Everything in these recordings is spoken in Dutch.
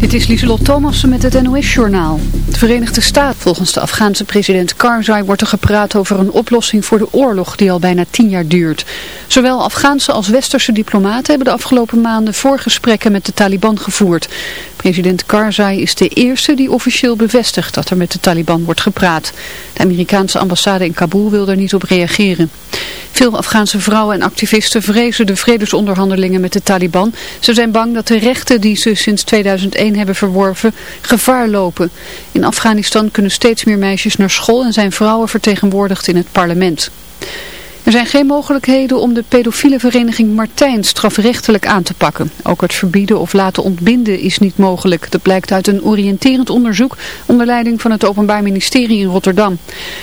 Dit is Lieselot Thomassen met het NOS-journaal. De Verenigde Staten. Volgens de Afghaanse president Karzai wordt er gepraat over een oplossing voor de oorlog die al bijna tien jaar duurt. Zowel Afghaanse als Westerse diplomaten hebben de afgelopen maanden voorgesprekken met de Taliban gevoerd. President Karzai is de eerste die officieel bevestigt dat er met de Taliban wordt gepraat. De Amerikaanse ambassade in Kabul wil er niet op reageren. Veel Afghaanse vrouwen en activisten vrezen de vredesonderhandelingen met de Taliban. Ze zijn bang dat de rechten die ze sinds 2001 hebben verworven gevaar lopen. In Afghanistan kunnen steeds meer meisjes naar school en zijn vrouwen vertegenwoordigd in het parlement. Er zijn geen mogelijkheden om de pedofiele vereniging Martijn strafrechtelijk aan te pakken. Ook het verbieden of laten ontbinden is niet mogelijk. Dat blijkt uit een oriënterend onderzoek onder leiding van het Openbaar Ministerie in Rotterdam.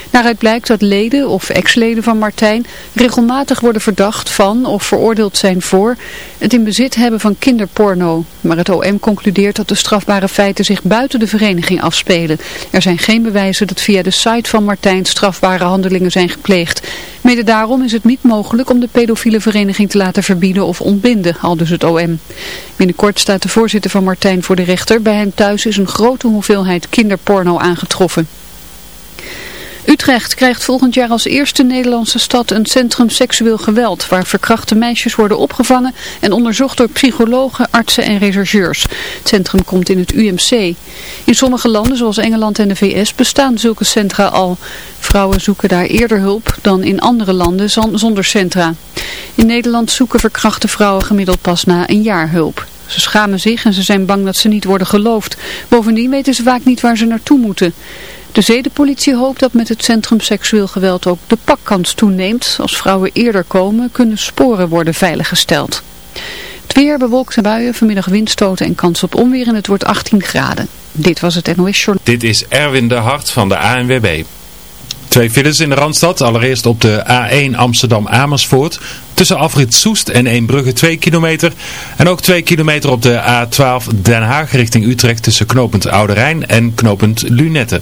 Daaruit blijkt dat leden of ex-leden van Martijn regelmatig worden verdacht van of veroordeeld zijn voor het in bezit hebben van kinderporno. Maar het OM concludeert dat de strafbare feiten zich buiten de vereniging afspelen. Er zijn geen bewijzen dat via de site van Martijn strafbare handelingen zijn gepleegd. Mede is het niet mogelijk om de pedofiele vereniging te laten verbieden of ontbinden, al dus het OM. Binnenkort staat de voorzitter van Martijn voor de rechter. Bij hem thuis is een grote hoeveelheid kinderporno aangetroffen. Utrecht krijgt volgend jaar als eerste Nederlandse stad een centrum seksueel geweld, waar verkrachte meisjes worden opgevangen en onderzocht door psychologen, artsen en rechercheurs. Het centrum komt in het UMC. In sommige landen, zoals Engeland en de VS, bestaan zulke centra al. Vrouwen zoeken daar eerder hulp dan in andere landen zonder centra. In Nederland zoeken verkrachte vrouwen gemiddeld pas na een jaar hulp. Ze schamen zich en ze zijn bang dat ze niet worden geloofd. Bovendien weten ze vaak niet waar ze naartoe moeten. De zedenpolitie hoopt dat met het Centrum Seksueel Geweld ook de pakkans toeneemt. Als vrouwen eerder komen, kunnen sporen worden veiliggesteld. Het weer bewolkt buien, vanmiddag windstoten en kans op onweer en het wordt 18 graden. Dit was het NOS Journal. Dit is Erwin de Hart van de ANWB. Twee files in de Randstad. Allereerst op de A1 Amsterdam-Amersfoort. Tussen afrit Soest en Eembrugge 2 kilometer. En ook 2 kilometer op de A12 Den Haag richting Utrecht tussen knooppunt Oude Rijn en knooppunt Lunette.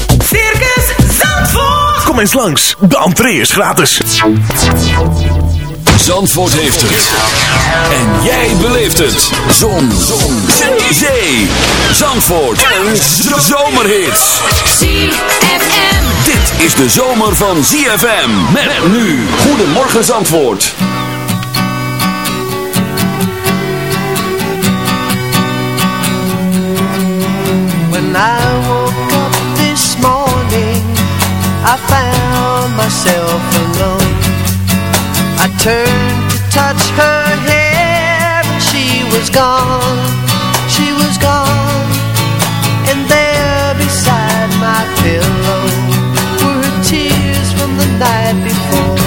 Kom eens langs, de entree is gratis. Zandvoort heeft het. En jij beleeft het. Zon. Zon. Zee. Zee. Zandvoort. Een zomerhit. ZFM. Dit is de zomer van ZFM. Met nu. Goedemorgen Zandvoort. When I myself alone. I turned to touch her hair and she was gone, she was gone. And there beside my pillow were tears from the night before.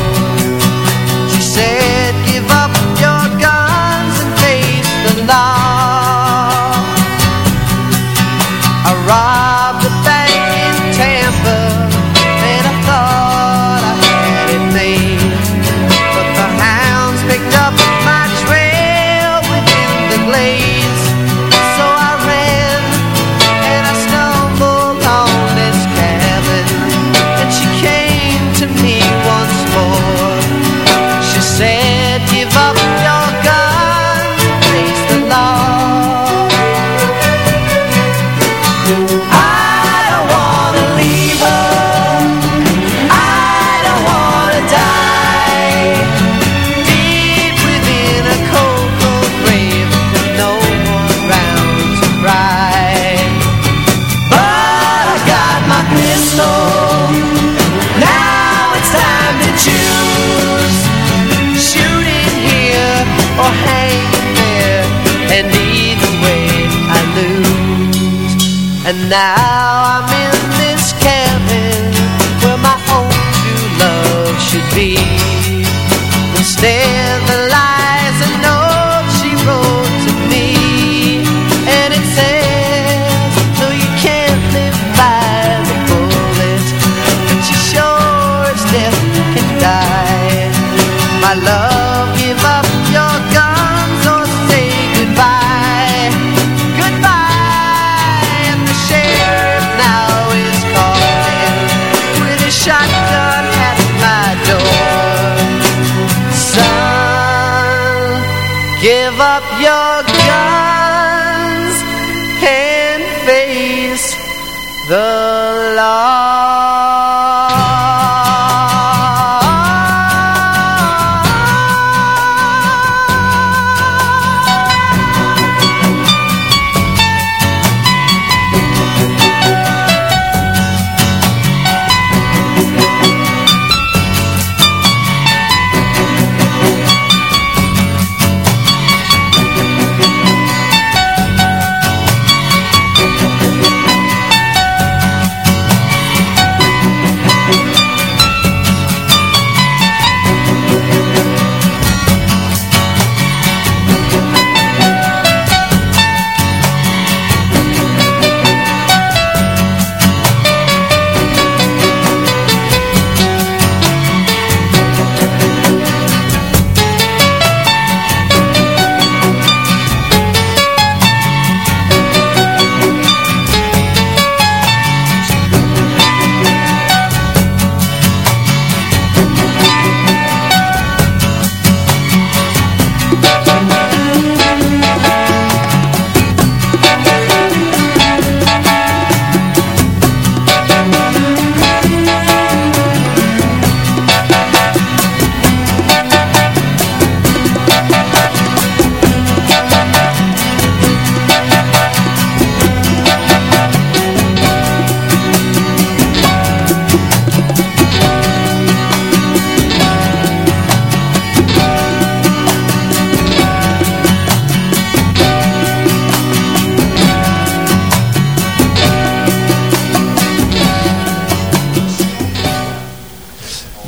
Love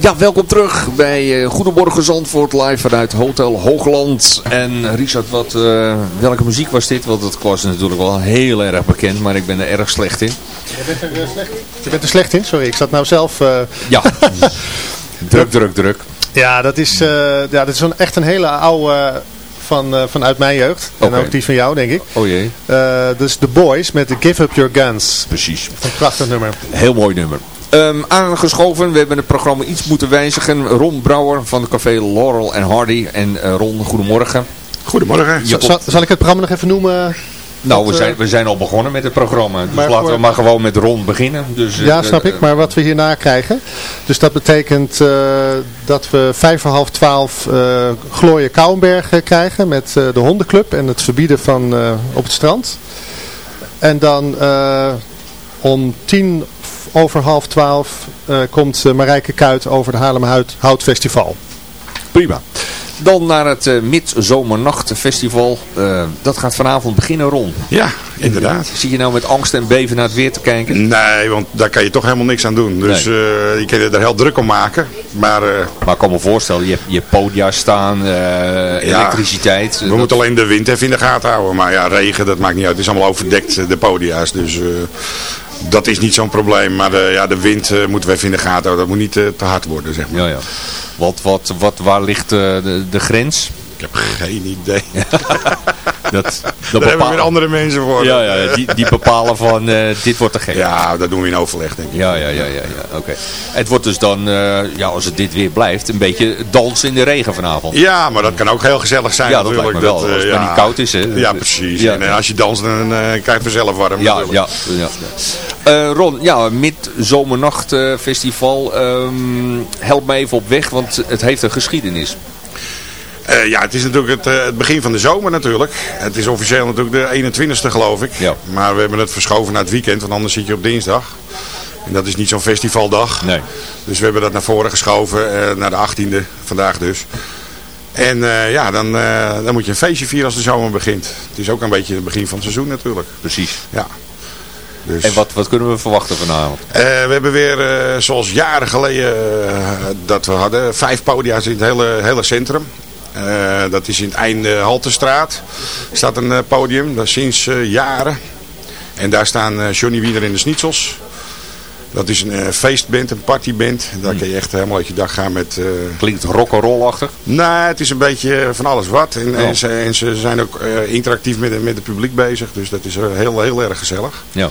Ja, welkom terug bij eh, Goedemorgen Zandvoort live vanuit Hotel Hoogland. En Richard, wat, eh, welke muziek was dit? Want het was natuurlijk wel heel erg bekend, maar ik ben er erg slecht in. Je bent er, eh, slecht in? Je bent er slecht in? Sorry, ik zat nou zelf... eh, Ja, druk, druk, druk. Ja, dat is, eh, ja, dat is een, echt een hele oude van, eh, vanuit mijn jeugd. En ook die van jou, denk ik. Oh jee, Eh dus The Boys met Give Up Your Guns. precies. Een prachtig nummer. Heel mooi nummer. Ehm, aangeschoven, we hebben het programma iets moeten wijzigen. Ron Brouwer van het café Laurel en Hardy. En eh, Ron, goedemorgen. Goedemorgen. Zal ik het programma nog even noemen? Nou, we zijn, eh, we zijn al begonnen met het programma. Dus maar laten we maar gewoon met Ron beginnen. Dus, eh, Ja, eh, snap ik. Maar wat we hierna krijgen. Dus dat betekent eh, dat we vijf voor half twaalf eh Kouwenberg eh, krijgen met eh, de hondenclub en het verbieden van eh, op het strand. En dan eh, om tien over half twaalf eh, komt eh, Marijke Kuit over het Haarlem Hout, Hout Festival. Prima. Dan naar het uh, Midzomernachtfestival. Uh, dat gaat vanavond beginnen, Ron. Ja, inderdaad. Zie je nou met angst en beven naar het weer te kijken? Nee, want daar kan je toch helemaal niks aan doen. Dus Nee. eh, je kan je er heel druk om maken. Maar eh, Maar ik kan me voorstellen, je hebt je podia staan, eh, elektriciteit. we moeten alleen de wind even in de gaten houden. Maar ja, regen, dat maakt niet uit. Het is allemaal overdekt, eh, de podia's. Dus eh, dat is niet zo'n probleem. Maar de, ja, de wind eh, moeten we even in de gaten houden. Dat moet niet eh, te hard worden, zeg maar. Ja, ja. Wat, wat, wat, waar ligt eh, de, de grens? Ik heb geen idee. Dat, dat Daar hebben we weer andere mensen voor. Ja, ja die, die bepalen van eh, dit wordt te gek. Ja, dat doen we in overleg, denk ik. Ja, ja, ja, ja, ja. oké. Het wordt dus dan, eh, ja, als het dit weer blijft, een beetje dansen in de regen vanavond. Ja, maar dat kan ook heel gezellig zijn Ja, dat natuurlijk. lijkt me wel, eh, als het maar niet koud is, hè. Ja, precies. En eh, als je danst, dan eh, krijg je het vanzelf warm Ja, natuurlijk. ja, ja. Eh, Ron, ja, Midzomernachtfestival. Ehm help me even op weg, want het heeft een geschiedenis. Eh, ja, het is natuurlijk het, eh, het begin van de zomer natuurlijk. Het is officieel natuurlijk de 21ste geloof ik. Ja. Maar we hebben het verschoven naar het weekend, want anders zit je op dinsdag. En dat is niet zo'n festivaldag. Nee. Dus we hebben dat naar voren geschoven, eh, naar de 18e, vandaag dus. En ja, dan, dan moet je een feestje vieren als de zomer begint. Het is ook een beetje het begin van het seizoen natuurlijk. Precies. Ja. Dus... En wat, wat kunnen we verwachten vanavond? Eh, we hebben weer, zoals jaren geleden, dat we hadden, vijf podia's in het hele, hele centrum. Eh, dat is in het einde Haltestraat. Er staat een eh, podium, dat is sinds eh, jaren. En daar staan Johnny Wiener in de Schnitzels. Dat is een eh, feestband, een partyband. Daar kun je echt helemaal uit je dag gaan met... eh, Klinkt rock'n'roll-achtig? Nee, het is een beetje van alles wat. En, Oh. en, ze, en ze zijn ook interactief met, met het publiek bezig. Dus dat is heel, heel erg gezellig. Ja.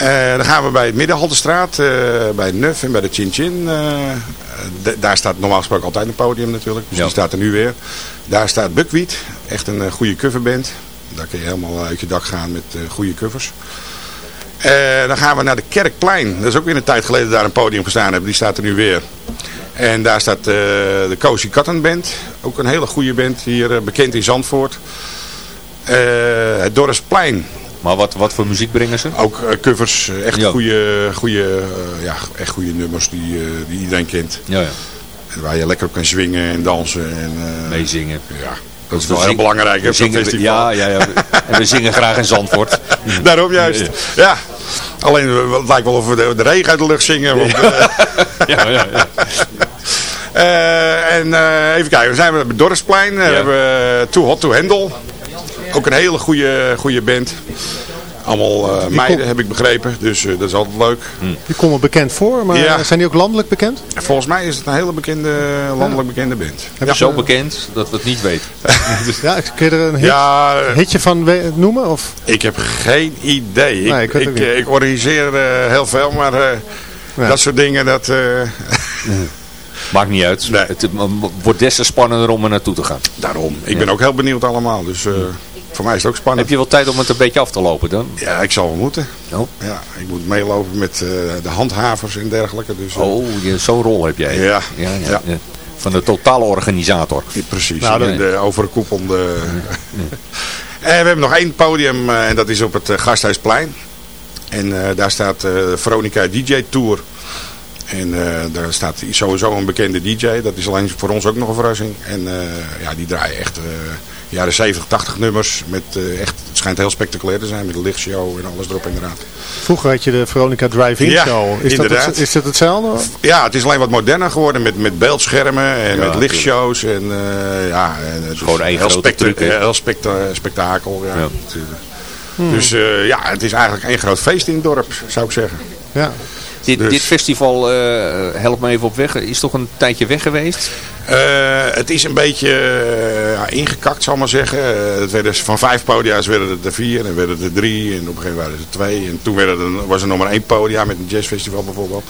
Eh, dan gaan we bij het Middenhaltestraat, eh bij Nuf en bij de Chin Chin. eh, daar staat normaal gesproken altijd een podium natuurlijk. Dus Ja. die staat er nu weer. Daar staat Buckwheat, echt een goede coverband. Daar kun je helemaal uit je dak gaan met goede covers. Dan gaan we naar de Kerkplein. Dat is ook weer een tijd geleden daar een podium gestaan hebben. Die staat er nu weer. En daar staat de Cozy Cotton Band. Ook een hele goede band hier bekend in Zandvoort. Het Dorpsplein. Maar wat, wat voor muziek brengen ze? Ook eh, covers, eh, echt Ja. goede, goede, eh, ja, echt goede nummers die, eh, die iedereen kent. Ja, ja. En waar je lekker op kan swingen en dansen. En, eh, Meezingen. Ja, dat is We wel heel belangrijk we zingen-. Ja, ja, ja. En we zingen graag in Zandvoort. Daarom juist. Ja. Alleen eh, het lijkt wel of we de, de regen uit de lucht zingen. Want, eh, Ja, ja, ja. eh, en eh, even kijken, we zijn we op het Dorpsplein. We hebben eh, Too Hot To Handle. Ook een hele goede, goede band. Allemaal eh, meiden heb ik begrepen, dus eh, dat is altijd leuk. Die komen bekend voor, maar Ja. zijn die ook landelijk bekend? Volgens mij is het een hele bekende, landelijk bekende band. Ja. Zo bekend dat we het niet weten. Ja, kun je er een hit, Ja, eh, hitje van noemen? Of? ik heb geen idee. Nee, ik ik, organiseer heel veel, maar eh, Ja. dat soort dingen, dat... eh, Maakt niet uit. Nee. Het wordt des te spannender om er naartoe te gaan. daarom. Ik ben ook heel benieuwd allemaal, dus eh, voor mij is het ook spannend. Heb je wel tijd om het een beetje af te lopen dan? Ja, ik zal wel moeten. Oh, Ja, ik moet meelopen met eh, de handhavers en dergelijke. Dus, eh, oh je- zo'n rol heb jij. Ja. ja, ja, Ja. ja. Van de totale organisator. ja, precies. Nou, de, de overkoepelde... En we hebben nog één podium eh, en dat is op het eh, Gasthuisplein. En eh, daar staat eh Veronica DJ Tour. En eh, daar staat sowieso een bekende DJ. Dat is alleen voor ons ook nog een verrassing. En eh, ja, die draaien echt eh, jaren 70, 80 nummers. Met, eh, echt, het schijnt heel spectaculair te zijn met een lichtshow en alles erop en eraan. Vroeger had je de Veronica Drive-In Ja, Show. Is dat, inderdaad. het, is dat hetzelfde? Ja, het is alleen wat moderner geworden met, met beeldschermen en Ja, met lichtshows. En, eh, ja, en het is gewoon één heel, grote specta- truc, hè? heel specta- spektakel. Ja. Ja. Eh, Dus eh, ja, het is eigenlijk één groot feest in het dorp, zou ik zeggen. Ja. Dit, Dus- dit festival, eh help me even op weg, is toch een tijdje weg geweest? Eh, het is een beetje eh, ingekakt, zal ik maar zeggen. Het werden, van vijf podia's werden het er vier en werden het er drie. En op een gegeven moment waren het er twee. En toen werden er, was er nog maar één podia met een jazzfestival bijvoorbeeld.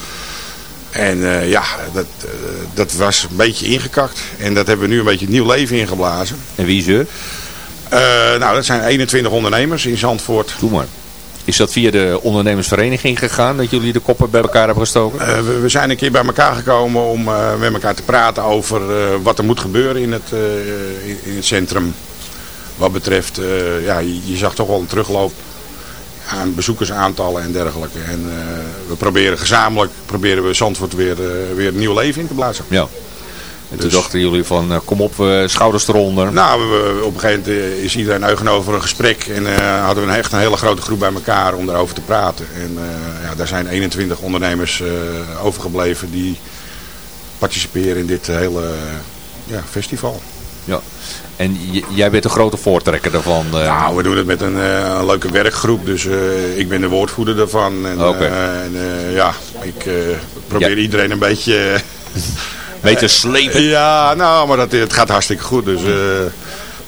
En ja, dat, dat was een beetje ingekakt. En dat hebben we nu een beetje nieuw leven ingeblazen. En wie is er? Nou, dat zijn 21 ondernemers in Zandvoort. Doe maar. Is dat via de ondernemersvereniging gegaan, dat jullie de koppen bij elkaar hebben gestoken? Eh, we, we zijn een keer bij elkaar gekomen om eh, met elkaar te praten over eh, wat er moet gebeuren in het, in, in het centrum. Wat betreft, ja, je, je zag toch wel een terugloop aan bezoekersaantallen en dergelijke. En we proberen gezamenlijk proberen we Zandvoort weer, weer een nieuw leven in te blazen. Ja. En toen Dus- dachten jullie van, eh, kom op, eh, schouders eronder. Nou, we, op een gegeven moment eh, is iedereen eugen over een gesprek en eh, hadden we een, echt een hele grote groep bij elkaar om daarover te praten. En ja, daar zijn 21 ondernemers overgebleven die participeren in dit hele ja, festival. Ja. En jij bent de grote voortrekker daarvan. Nou, we doen het met een, een leuke werkgroep, dus ik ben de woordvoerder daarvan. En, Oké. en ja, ik probeer Ja. iedereen een beetje... Mee te slepen. ja, nou, maar dat, het gaat hartstikke goed, dus... eh,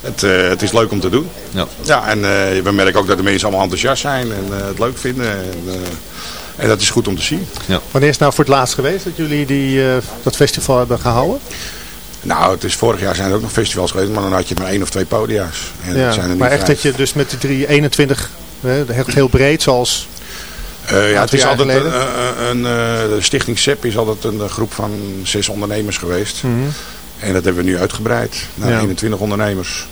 het, eh, het is leuk om te doen. Ja. Ja, en eh, we merken ook dat de mensen allemaal enthousiast zijn en eh, het leuk vinden. En, eh, en dat is goed om te zien. Wanneer is het nou voor het laatst geweest dat jullie die, eh, dat festival hebben gehouden? Nou, het is, vorig jaar zijn er ook nog festivals geweest, maar dan had je maar één of twee podia's. En Ja, zijn er maar echt vijf. dat je dus met die drie 21, hè, echt heel breed zoals... Eh, ja, het is altijd een, een, een, eh, de Stichting SEP is altijd een eh, groep van zes ondernemers geweest. Mhm. En dat hebben we nu uitgebreid naar Ja. 21 ondernemers.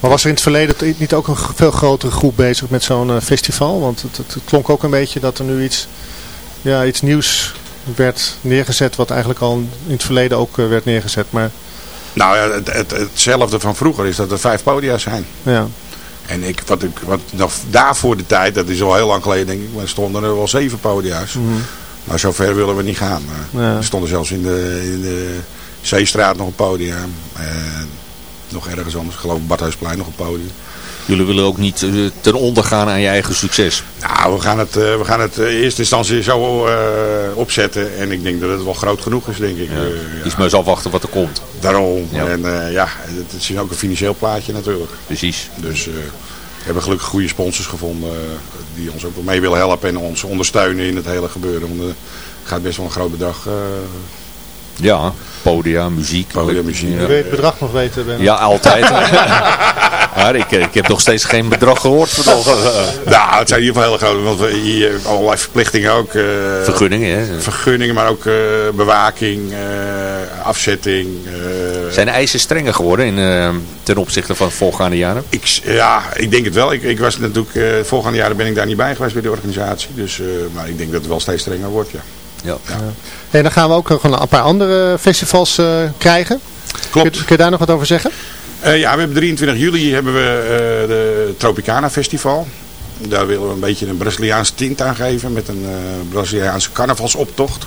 Maar was er in het verleden niet ook een veel grotere groep bezig met zo'n eh, festival? Want het, het, klonk ook een beetje dat er nu iets, ja, iets nieuws werd neergezet wat eigenlijk al in het verleden ook eh, werd neergezet. Maar Nou ja, het, het, hetzelfde van vroeger is dat er vijf podia's zijn. ja, En ik, wat ik, wat nog daarvoor de tijd, dat is al heel lang geleden denk ik, maar stonden er wel zeven podia's. Maar zover willen we niet gaan. Ja. Er stonden zelfs in de, in de Zeestraat nog een podium. En nog ergens anders, ik geloof Badhuisplein nog een podium. Jullie willen ook niet eh, ten onder gaan aan je eigen succes. Nou, we gaan het, eh, we gaan het eh, in eerste instantie zo opzetten. En ik denk dat het wel groot genoeg is, denk ik. Ja. Is maar eens afwachten wat er komt. Daarom. Ja. En ja, het, is ook een financieel plaatje natuurlijk. Precies. Dus we hebben gelukkig goede sponsors gevonden die ons ook mee willen helpen en ons ondersteunen in het hele gebeuren. Want het gaat best wel een groot bedrag. Eh Ja, podia, muziek. Podia, muziek. Ja. Wil je het bedrag nog weten, Ben? Ja, altijd. maar ik, ik heb nog steeds geen bedrag gehoord. Voor nou, het zijn in ieder geval heel groot. Want we hier hebben allerlei verplichtingen ook. eh, vergunningen, hè. Vergunningen, maar ook eh, bewaking, eh, afzetting. eh, Zijn de eisen strenger geworden in, eh, ten opzichte van voorgaande jaren? Ik, ja, ik denk het wel. Ik, ik was natuurlijk, eh volgende jaren ben ik daar niet bij geweest bij de organisatie. Dus, eh, maar ik denk dat het wel steeds strenger wordt, ja. Ja. En dan gaan we ook nog een paar andere festivals eh, krijgen. Klopt. Kun, kun je daar nog wat over zeggen? Eh, ja, we hebben 23 juli hebben we eh, de Tropicana Festival. Daar willen we een beetje een Braziliaanse tint aan geven met een Braziliaanse carnavalsoptocht.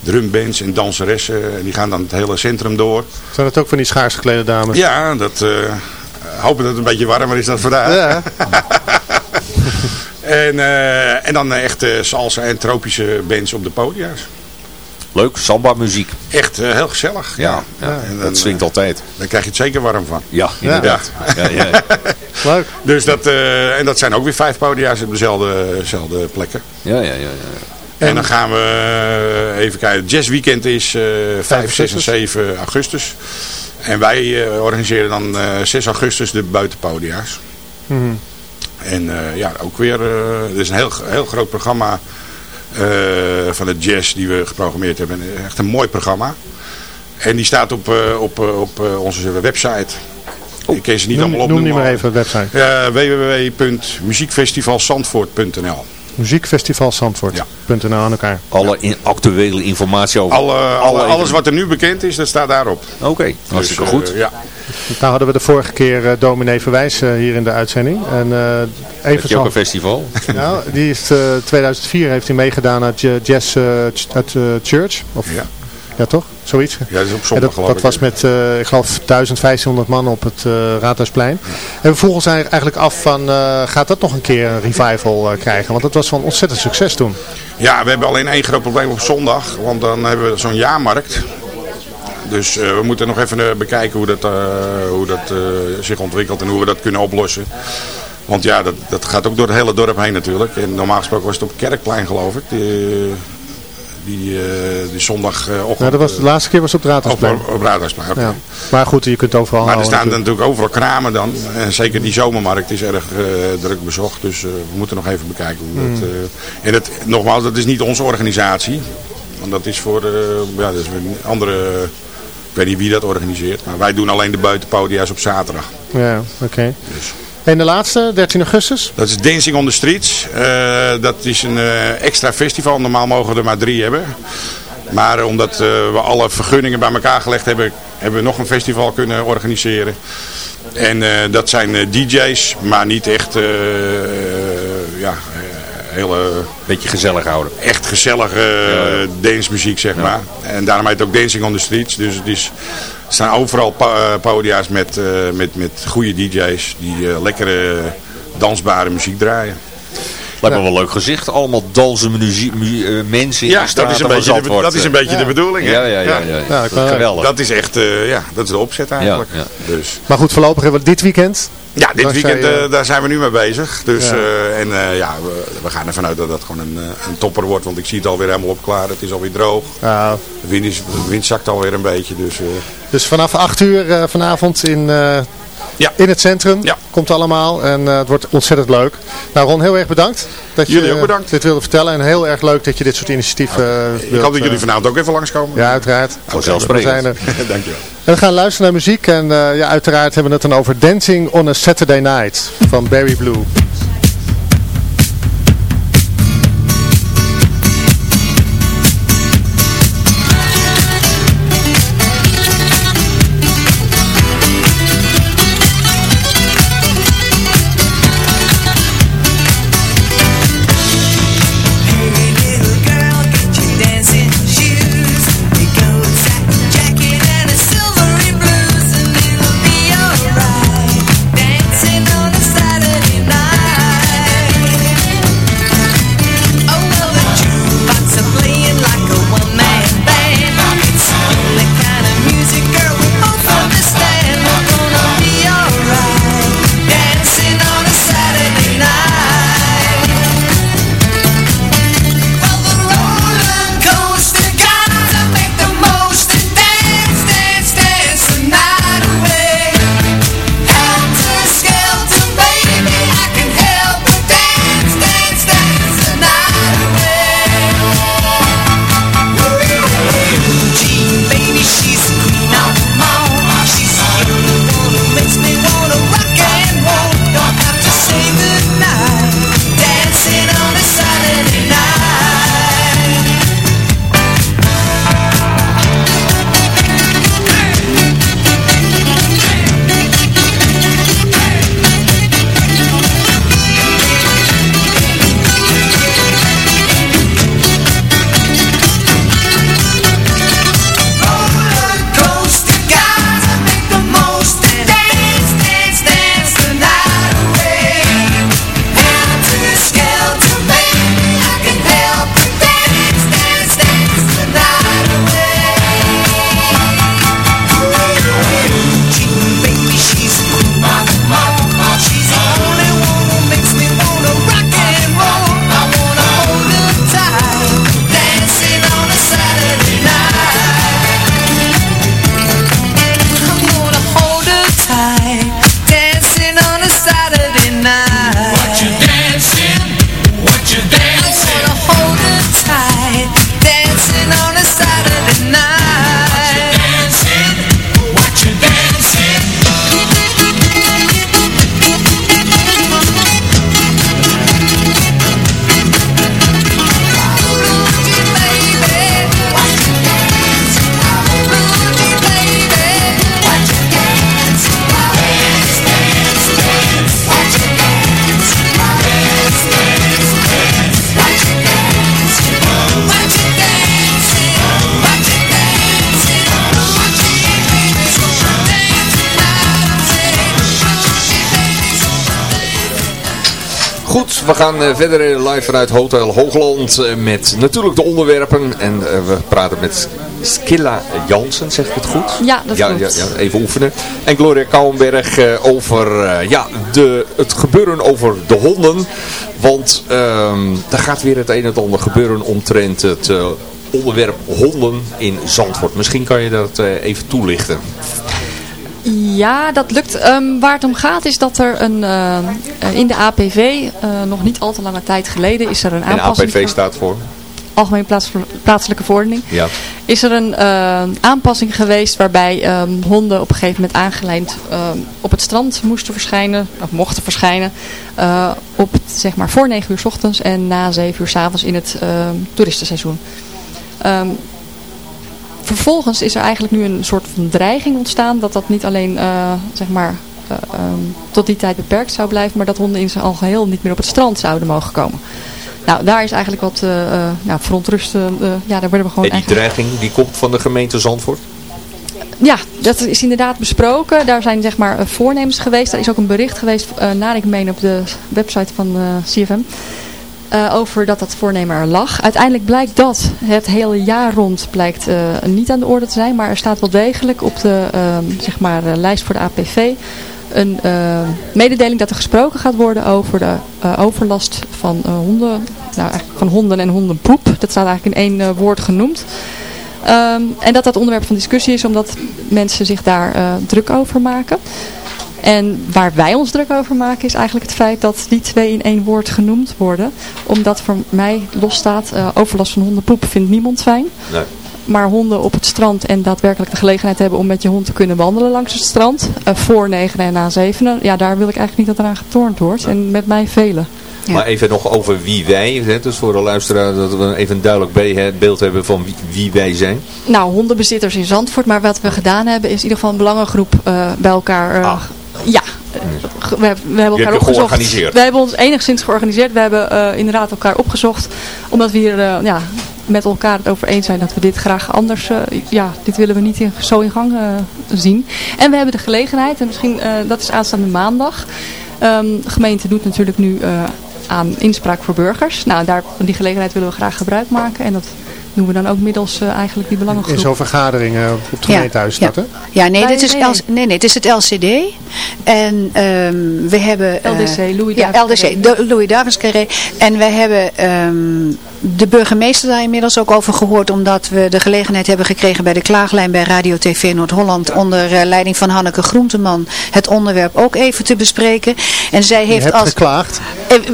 Drumbands en danseressen, en die gaan dan het hele centrum door. Zijn het ook van die schaars geklede dames? Ja, dat, hopen dat het een beetje warmer is dan vandaag. Ja. En, eh, en dan echt eh, salsa en tropische bands op de podia's. Leuk, samba muziek. Echt eh, heel gezellig. Ja, ja, En dan, dat swingt eh, altijd. Daar krijg je het zeker warm van. Ja, inderdaad. Ja. Ja, Leuk. Dus dat, eh, en dat zijn ook weer vijf podia's op dezelfde, dezelfde plekken. Ja, ja, ja. ja. En dan gaan we eh, even kijken. Het jazzweekend is eh 5, 6 en augustus. 7 augustus. En wij eh, organiseren dan eh 6 augustus de buitenpodia's. Mhm. En eh, ja, ook weer, eh er is een heel, heel groot programma eh, van de jazz die we geprogrammeerd hebben. Echt een mooi programma. En die staat op, eh, op, eh, op eh, onze website. Ik kan ze niet Noem, allemaal noem opnoemen. niet maar even de website. Ja, www.muziekfestivalzandvoort.nl Muziekfestivalzandvoort.nl aan elkaar. Alle in, actuele informatie over Alle, alle, alles wat er nu bekend is, dat staat daarop. Oké, hartstikke Dus, goed. eh, ja. Nou hadden we de vorige keer eh dominee Verwijs eh, hier in de uitzending. En eh zo... een festival? Nou, die is eh 2004 heeft hij meegedaan uit Jazz eh, eh, Church. Of, Ja. ja. toch? Zoiets. Ja, dat is op zondag dat, dat was met, eh, ik geloof, 1500 man op het eh, Raadhuisplein. En we vroegen ons eigenlijk af van, eh, gaat dat nog een keer een revival krijgen? Want dat was van ontzettend succes toen. Ja, we hebben alleen één groot probleem op zondag. Want dan hebben we zo'n jaarmarkt. Dus we moeten nog even bekijken hoe dat, hoe dat zich ontwikkelt en hoe we dat kunnen oplossen. Want ja, dat, dat gaat ook door het hele dorp heen natuurlijk. En normaal gesproken was het op Kerkplein geloof ik. Die, die, eh, die zondagochtend. Nou, dat was, de laatste keer was op het Raadhuisplein. op, op Raadhuisplein. Ja. Maar goed, je kunt overal Maar er staan natuurlijk. natuurlijk overal kramen dan. En zeker die zomermarkt is erg eh, druk bezocht. Dus eh, we moeten nog even bekijken hoe Hmm. dat... eh, en het, nogmaals, dat is niet onze organisatie. Want dat is voor... eh, ja, dat is een andere... Ik weet niet wie dat organiseert. Maar wij doen alleen de buitenpodia's op zaterdag. Ja, oké. Dus. En de laatste, 13 augustus? Dat is Dancing on the Streets. Eh, dat is een eh, extra festival. Normaal mogen we er maar drie hebben. Maar omdat eh, we alle vergunningen bij elkaar gelegd hebben, hebben we nog een festival kunnen organiseren. En dat zijn DJ's, maar niet echt ja, hele Beetje gezellig houden. echt gezellige uh, dancemuziek, zeg maar. En daarom heet het ook Dancing on the Streets. Dus het is, er staan overal eh, podia's met, eh, met, met goede DJ's die eh, lekkere dansbare muziek draaien. Lijkt me wel een leuk gezicht. Allemaal dansen muziek, mu- eh, mensen in Ja, dat is een beetje de, dat is een beetje de bedoeling. hè? Ja, ja, ja. ja. Ja, wou- Geweldig. Dat is echt, eh, ja, dat is de opzet eigenlijk. Ja, Dus. Maar goed, voorlopig hebben we dit weekend. Ja, dit weekend eh, daar zijn we nu mee bezig. Dus, Ja. eh, en eh, ja, we, we gaan ervan uit dat dat gewoon een, een topper wordt. Want ik zie het alweer helemaal opklaren. Het is alweer droog. Nou, De wind, is, de wind zakt alweer een beetje. Dus, dus vanaf 8 uur vanavond in, Ja. in het centrum. Ja. Komt allemaal en eh, het wordt ontzettend leuk. Nou Ron, heel erg bedankt. Dat Jullie je ook bedankt. dit wilde vertellen. En heel erg leuk dat je dit soort initiatieven eh, ik hoop dat jullie eh, vanavond ook even langskomen. Ja, uiteraard. Vanzelfsprekend. We zijn er. Dankjewel. En we gaan luisteren naar muziek. En eh, ja, uiteraard hebben we het dan over Dancing on a Saturday Night van Barry Blue. We gaan eh, verder eh, live vanuit Hotel Hoogland eh, met natuurlijk de onderwerpen. En we praten met Skilla Jansen, zeg ik het goed? Ja, dat ja, klopt. Ja, ja, even oefenen. En Gloria Kouwenberg over ja, de, het gebeuren over de honden. Want ehm er gaat weer het een en het ander gebeuren omtrent het onderwerp honden in Zandvoort. Misschien kan je dat even toelichten. Ja, dat lukt. Ehm, waar het om gaat is dat er een, eh, eh, in de APV, eh, nog niet al te lange tijd geleden, is er een En aanpassing. APV staat voor? Algemeen plaats, plaatselijke verordening. Ja. Is er een aanpassing geweest waarbij ehm, honden op een gegeven moment aangelijnd ehm, op het strand moesten verschijnen, of mochten verschijnen, op zeg maar voor 9 uur 's ochtends en na 7 uur 's avonds in het toeristenseizoen. Vervolgens is er eigenlijk nu een soort van dreiging ontstaan dat dat niet alleen eh, zeg maar, eh, ehm, tot die tijd beperkt zou blijven, maar dat honden in zijn algeheel niet meer op het strand zouden mogen komen. Nou, daar is eigenlijk wat uh, nou, verontrusten. Ja, daar worden we gewoon en die dreiging die komt van de gemeente Zandvoort? Ja, dat is inderdaad besproken. Daar zijn zeg maar voornemens geweest. Er is ook een bericht geweest, naar ik meen op de website van CFM. Uh, over dat dat voornemen er lag. Uiteindelijk blijkt dat het hele jaar rond blijkt uh, niet aan de orde te zijn. Maar er staat wel degelijk op de uh, zeg maar, lijst voor de APV een mededeling dat er gesproken gaat worden over de overlast van honden. Nou, van honden en hondenpoep. Dat staat eigenlijk in één woord genoemd. Um, en dat dat onderwerp van discussie is omdat mensen zich daar druk over maken. En waar wij ons druk over maken is eigenlijk het feit dat die twee in één woord genoemd worden. Omdat voor mij losstaat, uh, overlast van hondenpoep vindt niemand fijn. Nee. Maar honden op het strand en daadwerkelijk de gelegenheid hebben om met je hond te kunnen wandelen langs het strand. Uh, voor negen en na zevenen. Ja, daar wil ik eigenlijk niet dat eraan getornd wordt. Nee. En met mij velen. Ja. Maar even nog over wie wij, hè, dus voor de luisteraar dat we even een duidelijk beeld hebben van wie, wie, wij zijn. Nou, hondenbezitters in Zandvoort, maar wat we gedaan hebben is in ieder geval een belangengroep uh, bij elkaar... Uh, ah. Ja, we, we hebben elkaar opgezocht. We hebben ons enigszins georganiseerd. We hebben uh, inderdaad elkaar opgezocht. Omdat we hier uh, ja, met elkaar het over eens zijn dat we dit graag anders... Uh, ja, dit willen we niet in, zo in gang zien. En we hebben de gelegenheid, en misschien dat is aanstaande maandag. Um, de gemeente doet natuurlijk nu aan inspraak voor burgers. Nou, daar, van die gelegenheid willen we graag gebruik maken. En dat doen we dan ook middels uh, eigenlijk die belangengroep. In zo'n vergaderingen op het gemeentehuis ja, dat, hè? Ja, nee, dit is nee, nee, nee, het is het LCD. En um, we hebben... Uh, LDC, Louis Ja, LDC, Louis Davids Carré. En wij hebben um, de burgemeester daar inmiddels ook over gehoord. Omdat we de gelegenheid hebben gekregen bij de klaaglijn bij Radio TV Noord-Holland. Onder uh, leiding van Hanneke Groenteman. Het onderwerp ook even te bespreken. En zij heeft Je hebt als... geklaagd?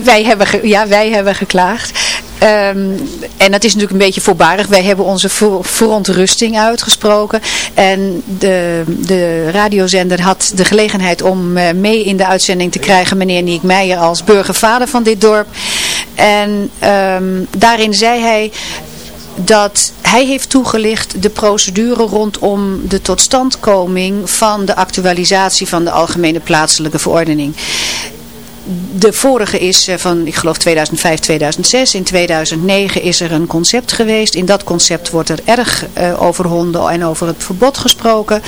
wij hebben ge, ja, wij hebben geklaagd. Um, en dat is natuurlijk een beetje voorbarig. Wij hebben onze ver, verontrusting uitgesproken. En de, de radiozender had de gelegenheid om uh, mee in de uitzending te krijgen meneer Niek Meijer als burgervader van dit dorp. En um, daarin zei hij dat hij heeft toegelicht de procedure rondom de totstandkoming van de actualisatie van de algemene plaatselijke verordening. De vorige is van, ik geloof 2005, 2006. In 2009 is er een concept geweest. In dat concept wordt er erg uh, over honden en over het verbod gesproken.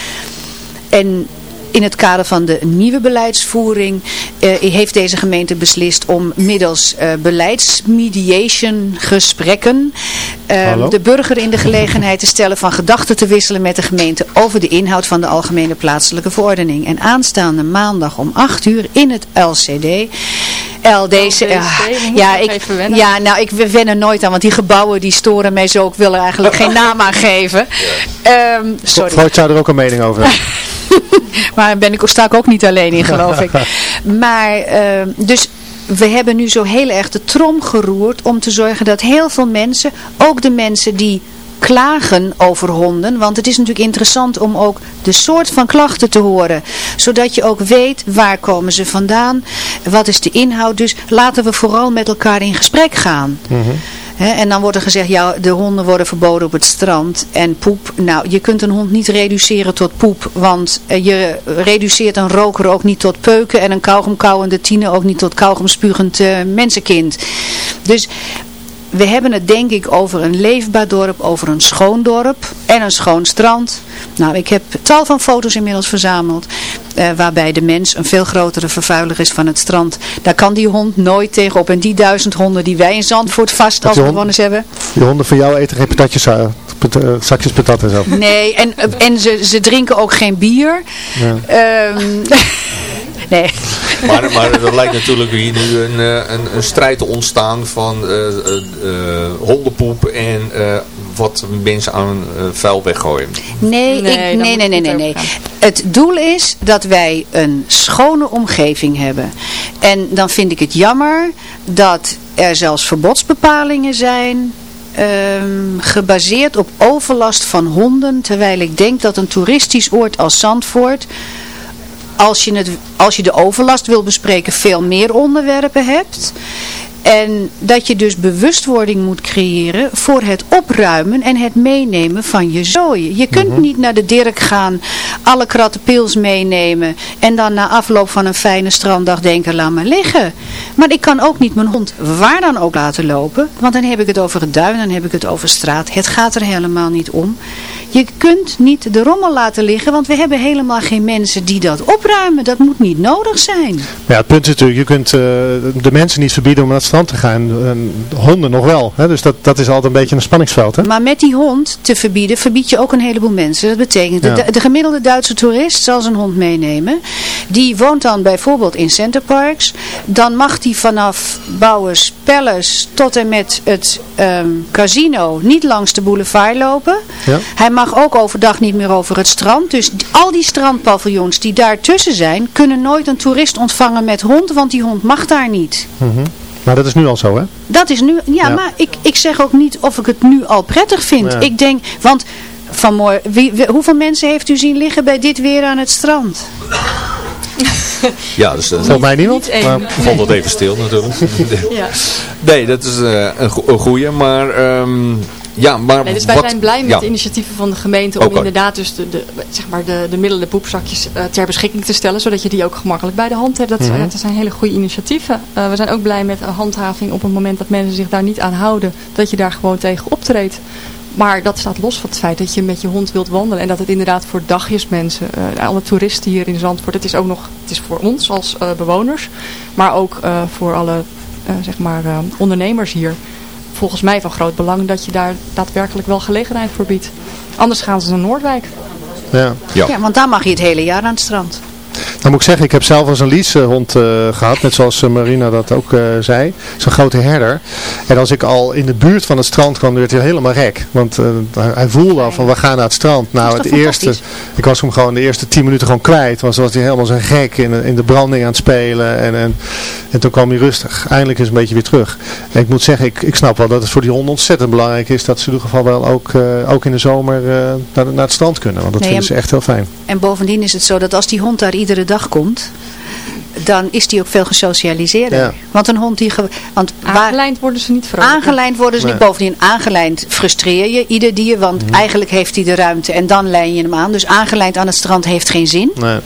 En in het kader van de nieuwe beleidsvoering uh, heeft deze gemeente beslist om middels uh, beleidsmediation gesprekken uh, de burger in de gelegenheid te stellen van gedachten te wisselen met de gemeente over de inhoud van de algemene plaatselijke verordening. En aanstaande maandag om 8 uur in het LCD LDC. Uh, ja, ik, ja, nou, ik wen er nooit aan, want die gebouwen die storen mij zo. Ik wil er eigenlijk geen naam aan geven. Ja. Um, sorry. Freud zou er ook een mening over hebben. maar ben ik, sta ik ook niet alleen in, geloof ik. Maar, uh, dus we hebben nu zo heel erg de trom geroerd om te zorgen dat heel veel mensen, ook de mensen die klagen over honden. Want het is natuurlijk interessant om ook de soort van klachten te horen. Zodat je ook weet waar komen ze vandaan. Wat is de inhoud. Dus laten we vooral met elkaar in gesprek gaan. Mm -hmm. En dan wordt er gezegd, ja, de honden worden verboden op het strand. En poep, nou, je kunt een hond niet reduceren tot poep. Want je reduceert een roker ook niet tot peuken. En een kauwgomkauwende tiener ook niet tot kauwgomspugend uh, mensenkind. Dus we hebben het denk ik over een leefbaar dorp, over een schoon dorp en een schoon strand. Nou, ik heb tal van foto's inmiddels verzameld. Eh, waarbij de mens een veel grotere vervuiler is van het strand. Daar kan die hond nooit tegenop. En die duizend honden die wij in Zandvoort vast als bewoners hebben. Die honden van jou eten geen patatjes, uh, pat, uh, zakjes patat en zo. Nee, en, en ze, ze drinken ook geen bier. Ja. Ehm, nee. Maar, maar er lijkt natuurlijk hier nu een, een, een strijd te ontstaan van uh, uh, hondenpoep en wat mensen aan vuil weggooien. Nee, nee, ik, nee, nee, nee, nee, nee. Het doel is dat wij een schone omgeving hebben. En dan vind ik het jammer dat er zelfs verbodsbepalingen zijn Um, gebaseerd op overlast van honden. Terwijl ik denk dat een toeristisch oord als Zandvoort, als je, het, als je de overlast wil bespreken, veel meer onderwerpen hebt. En dat je dus bewustwording moet creëren voor het opruimen en het meenemen van je zooien. Je kunt mhm. niet naar de Dirk gaan, alle kratten pils meenemen en dan na afloop van een fijne stranddag denken, laat me liggen. Maar ik kan ook niet mijn hond waar dan ook laten lopen, want dan heb ik het over het duin, dan heb ik het over straat. Het gaat er helemaal niet om. Je kunt niet de rommel laten liggen, want we hebben helemaal geen mensen die dat opruimen. Dat moet niet nodig zijn. Ja, het punt is natuurlijk, je kunt uh, de mensen niet verbieden om het strand te gaan. En honden nog wel. Hè? Dus dat, dat is altijd een beetje een spanningsveld. Hè? Maar met die hond te verbieden, verbied je ook een heleboel mensen. Dat betekent, de, de, gemiddelde Duitse toerist zal zijn hond meenemen. Die woont dan bijvoorbeeld in centerparks. Dan mag die vanaf Bouwers Palace tot en met het um, casino niet langs de boulevard lopen. Ja. Hij mag mag ook overdag niet meer over het strand. Dus al die strandpaviljoens die daartussen zijn, kunnen nooit een toerist ontvangen met hond, want die hond mag daar niet. Mm -hmm. Maar dat is nu al zo, hè? Dat is nu, ja, maar ik, ik zeg ook niet of ik het nu al prettig vind. Ja. Ik denk, want vanmorgen, wie, wie, hoeveel mensen heeft u zien liggen bij dit weer aan het strand? ja, dus, uh, mij niemand. Niet maar vond het even stil natuurlijk. ja. Nee, dat is uh, een, een goeie, maar... Um, ja, maar nee, dus wij zijn blij met de initiatieven van de gemeente om inderdaad dus de, de, zeg maar de, de middelen, de poepzakjes uh, ter beschikking te stellen. Zodat je die ook gemakkelijk bij de hand hebt. Dat, mm -hmm. dat zijn hele goede initiatieven. Uh, we zijn ook blij met handhaving op het moment dat mensen zich daar niet aan houden. Dat je daar gewoon tegen optreedt. Maar dat staat los van het feit dat je met je hond wilt wandelen. En dat het inderdaad voor dagjesmensen, uh, alle toeristen hier in Zandvoort. Het is ook nog, het is voor ons als bewoners. Maar ook voor alle zeg maar, ondernemers hier volgens mij van groot belang dat je daar daadwerkelijk wel gelegenheid voor biedt. Anders gaan ze naar Noordwijk. Ja. Ja. ja, want daar mag je het hele jaar aan het strand. Dan moet ik zeggen, ik heb zelf als een leashond uh, gehad, net zoals uh, Marina dat ook uh, zei. Zo'n grote herder. En als ik al in de buurt van het strand kwam, werd hij helemaal gek. Want hij voelde al van, we gaan naar het strand. Nou, het eerste, ik was hem gewoon de eerste tien minuten gewoon kwijt. Was, was hij helemaal zo'n gek in, in de branding aan het spelen. En, en, en toen kwam hij rustig. Eindelijk is een beetje weer terug. En ik moet zeggen, ik, ik snap wel dat het voor die honden ontzettend belangrijk is. Dat ze in ieder geval wel ook, ook in de zomer naar, naar het strand kunnen. Want dat nee, vinden ze echt heel fijn. En bovendien is het zo dat als die hond daar iedere dag komt, dan is die ook veel gesocialiseerder. Ja. Want een hond die... Want aangelijnd worden ze niet vrolijk. Aangelijnd worden ze niet. Bovendien aangelijnd frustreer je ieder dier. Want mm. eigenlijk heeft hij de ruimte en dan lijn je hem aan. Dus aangelijnd aan het strand heeft geen zin. Nee.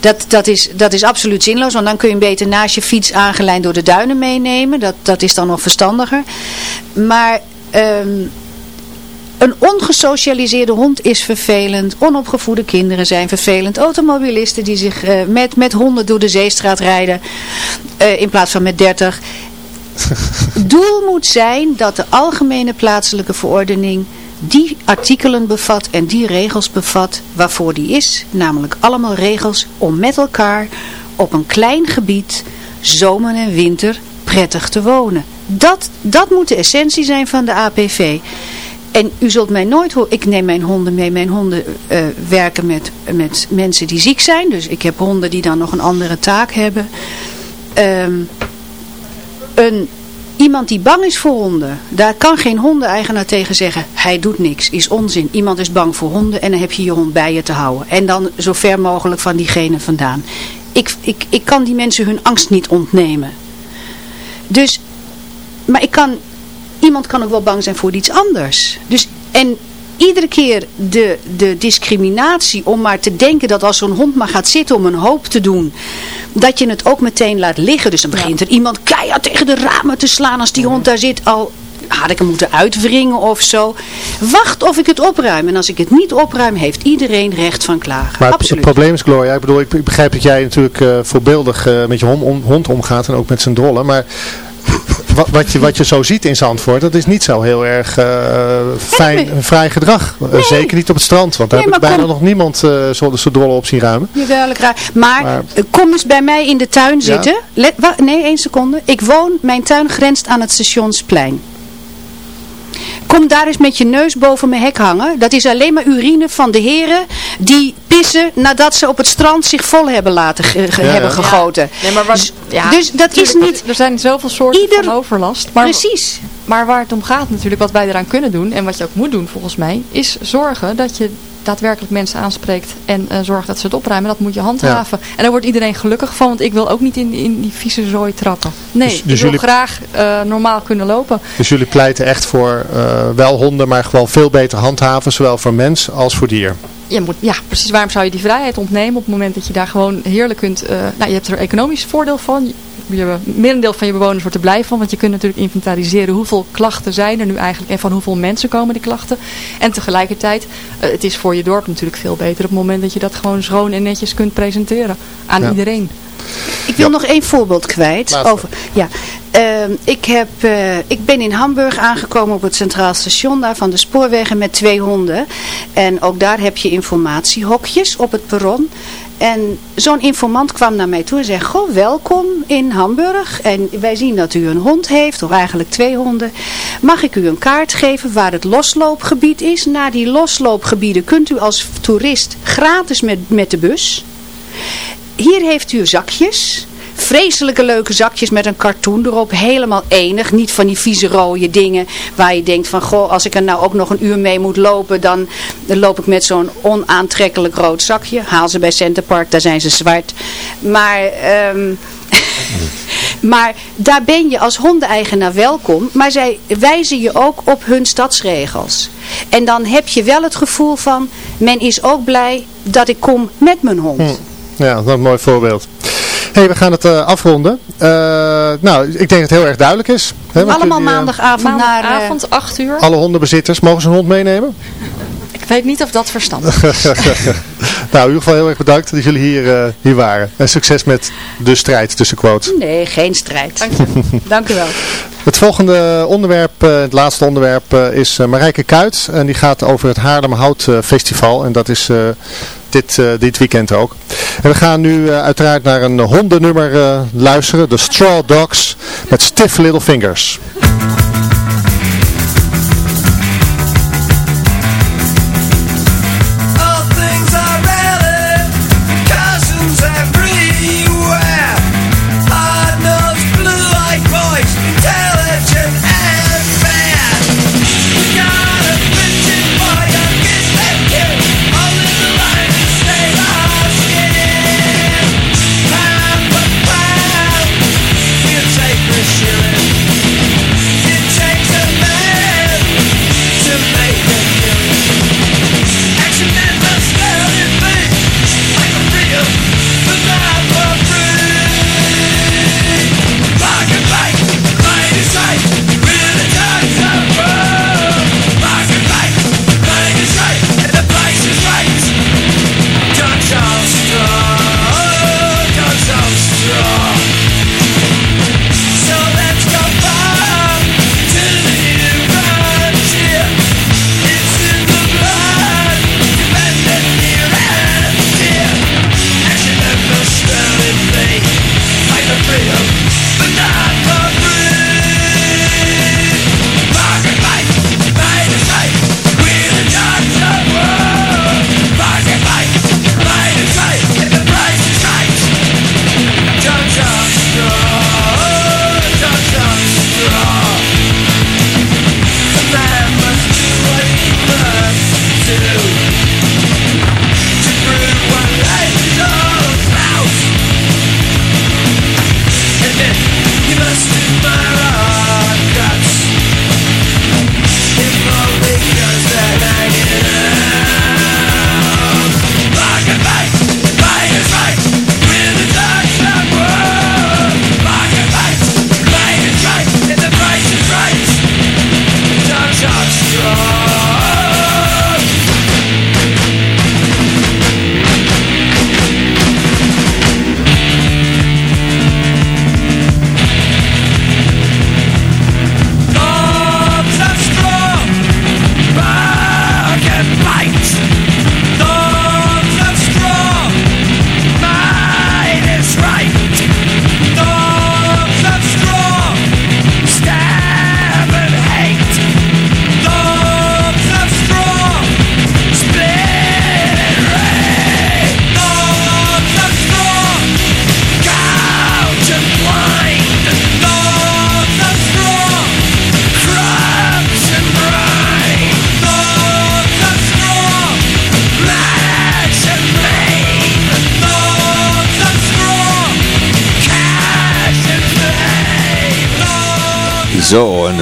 Dat, dat, is, dat is absoluut zinloos. Want dan kun je hem beter naast je fiets aangelijnd door de duinen meenemen. Dat, dat is dan nog verstandiger. Maar... Um, een ongesocialiseerde hond is vervelend. Onopgevoede kinderen zijn vervelend. Automobilisten die zich uh, met, met honden door de zeestraat rijden. Uh, in plaats van met 30. Doel moet zijn dat de algemene plaatselijke verordening die artikelen bevat en die regels bevat waarvoor die is. Namelijk allemaal regels om met elkaar op een klein gebied, zomer en winter, prettig te wonen. Dat, dat moet de essentie zijn van de APV. En u zult mij nooit horen, ik neem mijn honden mee. Mijn honden uh, werken met, met mensen die ziek zijn. Dus ik heb honden die dan nog een andere taak hebben. Um, een, iemand die bang is voor honden. Daar kan geen hondeneigenaar tegen zeggen. Hij doet niks, is onzin. Iemand is bang voor honden en dan heb je je hond bij je te houden. En dan zo ver mogelijk van diegene vandaan. Ik, ik, ik kan die mensen hun angst niet ontnemen. Dus, maar ik kan iemand kan ook wel bang zijn voor iets anders. Dus, en iedere keer de, de discriminatie om maar te denken dat als zo'n hond maar gaat zitten om een hoop te doen, dat je het ook meteen laat liggen. Dus dan begint er iemand keihard tegen de ramen te slaan als die hond daar zit al had ik hem moeten uitwringen of zo. Wacht of ik het opruim. En als ik het niet opruim, heeft iedereen recht van klagen. Maar het- Absoluut. het probleem is, Gloria, ik bedoel, ik, begrijp dat jij natuurlijk eh, voorbeeldig eh, met je hond, om- hond omgaat en ook met zijn drollen, maar wat, wat, je, wat je zo ziet in Zandvoort, dat is niet zo heel erg eh, fijn, vrij gedrag. Eh, zeker niet op het strand, want daar Nee, heb ik bijna kom- nog niemand eh zo drollen op zien ruimen. Jawel, ik. Maar, Maar- kom eens bij mij in de tuin zitten. Let, nee, één seconde. Ik woon, mijn tuin grenst aan het stationsplein. Kom daar eens met je neus boven mijn hek hangen. Dat is alleen maar urine van de heren die pissen nadat ze op het strand zich vol hebben laten ge- ge- Ja, ja. hebben gegoten. Nee, maar wat, ja, dus dat is niet... Er zijn zoveel soorten van overlast. Maar, Precies. Maar waar het om gaat natuurlijk, wat wij eraan kunnen doen, en wat je ook moet doen volgens mij, is zorgen dat je daadwerkelijk mensen aanspreekt en eh zorgt dat ze het opruimen. Dat moet je handhaven. En daar wordt iedereen gelukkig van, want ik wil ook niet in, in die vieze zooi trappen. Nee, Dus- ik dus wil jullie- graag eh, normaal kunnen lopen. Dus jullie pleiten echt voor eh, wel honden, maar gewoon veel beter handhaven, zowel voor mens als voor dier. Je moet, ja, precies. Waarom zou je die vrijheid ontnemen op het moment dat je daar gewoon heerlijk kunt... nou, je hebt er economisch voordeel van. Je, merendeel van je bewoners wordt er blij van. Want je kunt natuurlijk inventariseren hoeveel klachten zijn er nu eigenlijk. En van hoeveel mensen komen die klachten. En tegelijkertijd, eh, het is voor je dorp natuurlijk veel beter op het moment dat je dat gewoon schoon en netjes kunt presenteren. Aan Ja. iedereen. Ik wil nog één voorbeeld kwijt. Laatste. Over, ja, Ehm, ik, heb, eh, ik ben in Hamburg aangekomen op het Centraal Station daar van de spoorwegen met twee honden. En ook daar heb je informatiehokjes op het perron. En zo'n informant kwam naar mij toe en zei, goh, welkom in Hamburg. En wij zien dat u een hond heeft, of eigenlijk twee honden. Mag ik u een kaart geven waar het losloopgebied is? Naar die losloopgebieden kunt u als toerist gratis met, met de bus. Hier heeft u zakjes. Vreselijke leuke zakjes met een cartoon erop. Helemaal enig. Niet van die vieze rode dingen waar je denkt van... Goh, als ik er nou ook nog een uur mee moet lopen... dan, loop ik met zo'n onaantrekkelijk rood zakje. Haal ze bij Centerpark, daar zijn ze zwart. Maar... ehm, Maar daar ben je als hondeneigenaar welkom. Maar zij wijzen je ook op hun stadsregels. En dan heb je wel het gevoel van... Men is ook blij dat ik kom met mijn hond. Hm. Ja, dat mooi voorbeeld. Hey, we gaan het eh, afronden. Eh, nou, ik denk dat het heel erg duidelijk is. Hè, Allemaal jullie, eh, maandagavond, naar... eh, Maandagavond, 8 uur. alle hondenbezitters, mogen ze een hond meenemen? Ik weet niet of dat verstandig is. nou, in ieder geval heel erg bedankt dat jullie hier, eh, hier waren. En succes met de strijd tussen quotes. Nee, geen strijd. Dank je. Dank u wel. Het volgende onderwerp, eh, het laatste onderwerp, eh, is Marijke Kuit. En die gaat over het Haarlem Hout eh, Festival. En dat is eh, dit, eh, dit weekend ook. En we gaan nu eh, uiteraard naar een hondennummer eh, luisteren. De Straw Dogs met Stiff Little Fingers.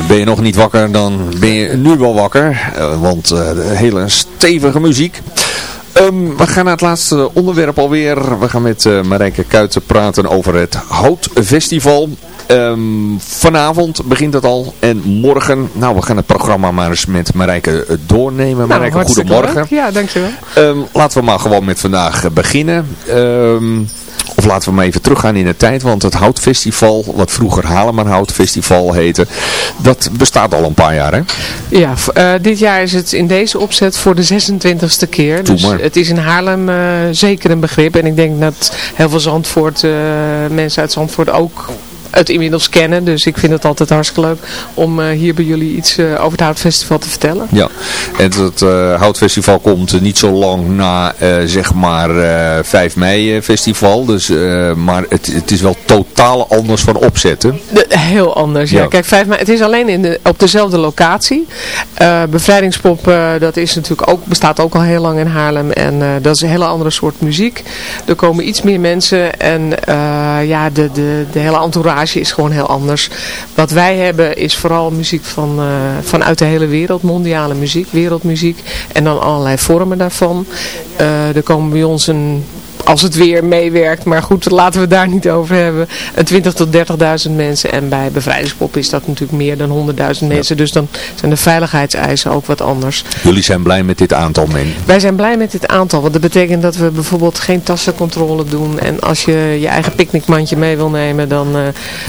Ben je nog niet wakker, dan ben je nu wel wakker. Eh, want uh, hele stevige muziek. Um, we gaan naar het laatste onderwerp alweer. We gaan met uh, Marijke Kuiten praten over het Houtfestival. Um, vanavond begint het al. En morgen, nou we gaan het programma maar eens met Marijke doornemen. Nou, Marijke, goedemorgen. Leuk. Ja, dankjewel. Um, laten we maar gewoon met vandaag beginnen. Of laten we maar even teruggaan in de tijd, want het Houtfestival, wat vroeger Haleman Houtfestival heette, dat bestaat al een paar jaar hè? Ja, uh, dit jaar is het in deze opzet voor de 26e keer. Doe dus maar. het is in Haarlem uh, zeker een begrip en ik denk dat heel veel Zandvoort, uh, mensen uit Zandvoort ook het inmiddels kennen. Dus ik vind het altijd hartstikke leuk om uh, hier bij jullie iets uh, over het Houtfestival te vertellen. Ja, en het uh, Houtfestival komt niet zo lang na zeg maar 5 mei festival. Dus, maar het, het is wel totaal anders van opzetten. Heel anders, ja. ja. Kijk, 5 mei, het is alleen in de, op dezelfde locatie. bevrijdingspop, dat is natuurlijk ook, bestaat ook al heel lang in Haarlem. En dat is een hele andere soort muziek. Er komen iets meer mensen en ja, de, de, de hele entourage is gewoon heel anders. Wat wij hebben is vooral muziek van, uh, vanuit de hele wereld, mondiale muziek, wereldmuziek. En dan allerlei vormen daarvan. Uh, er komen bij ons een als het weer meewerkt. Maar goed, laten we het daar niet over hebben. Een 20 tot 30.000 mensen. En bij bevrijdingspop is dat natuurlijk meer dan 100.000 mensen. Ja. Dus dan zijn de veiligheidseisen ook wat anders. Jullie zijn blij met dit aantal mensen? Wij zijn blij met dit aantal. Want dat betekent dat we bijvoorbeeld geen tassencontrole doen. En als je je eigen picknickmandje mee wil nemen, dan uh,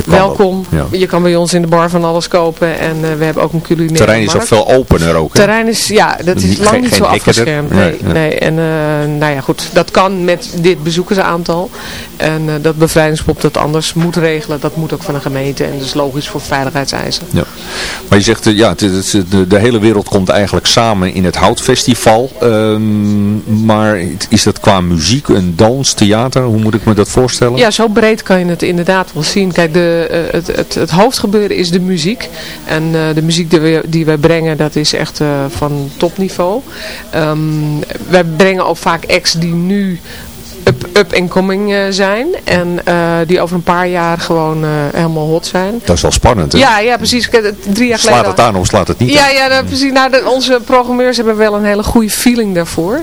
welkom. Ja. Je kan bij ons in de bar van alles kopen. En uh, we hebben ook een culinaire Het terrein is ook veel opener ook. Het terrein is, ja, dat is lang geen, niet zo afgeschermd. Nee, nee. nee. En uh, nou ja, goed. Dat kan met dit bezoekersaantal. En uh, dat bevrijdingspop dat anders moet regelen, dat moet ook van de gemeente. En dat is logisch voor veiligheidseisen. Ja. Maar je zegt, uh, ja, het, het, de, de, hele wereld komt eigenlijk samen in het Houtfestival. Um, maar is dat qua muziek, een dans, theater? Hoe moet ik me dat voorstellen? Ja, zo breed kan je het inderdaad wel zien. Kijk, de, uh, het, het, het, hoofdgebeuren is de muziek. En de muziek die wij, die wij brengen, dat is echt van topniveau. Um, wij brengen ook vaak acts die nu up, up and coming uh, zijn. En uh, die over een paar jaar gewoon uh, helemaal hot zijn. Dat is wel spannend, hè? Ja, ja precies. Drie jaar slaat geleden... het aan of slaat het niet ja, aan? Ja, nou, precies. Nou, de, onze programmeurs hebben wel een hele goede feeling daarvoor.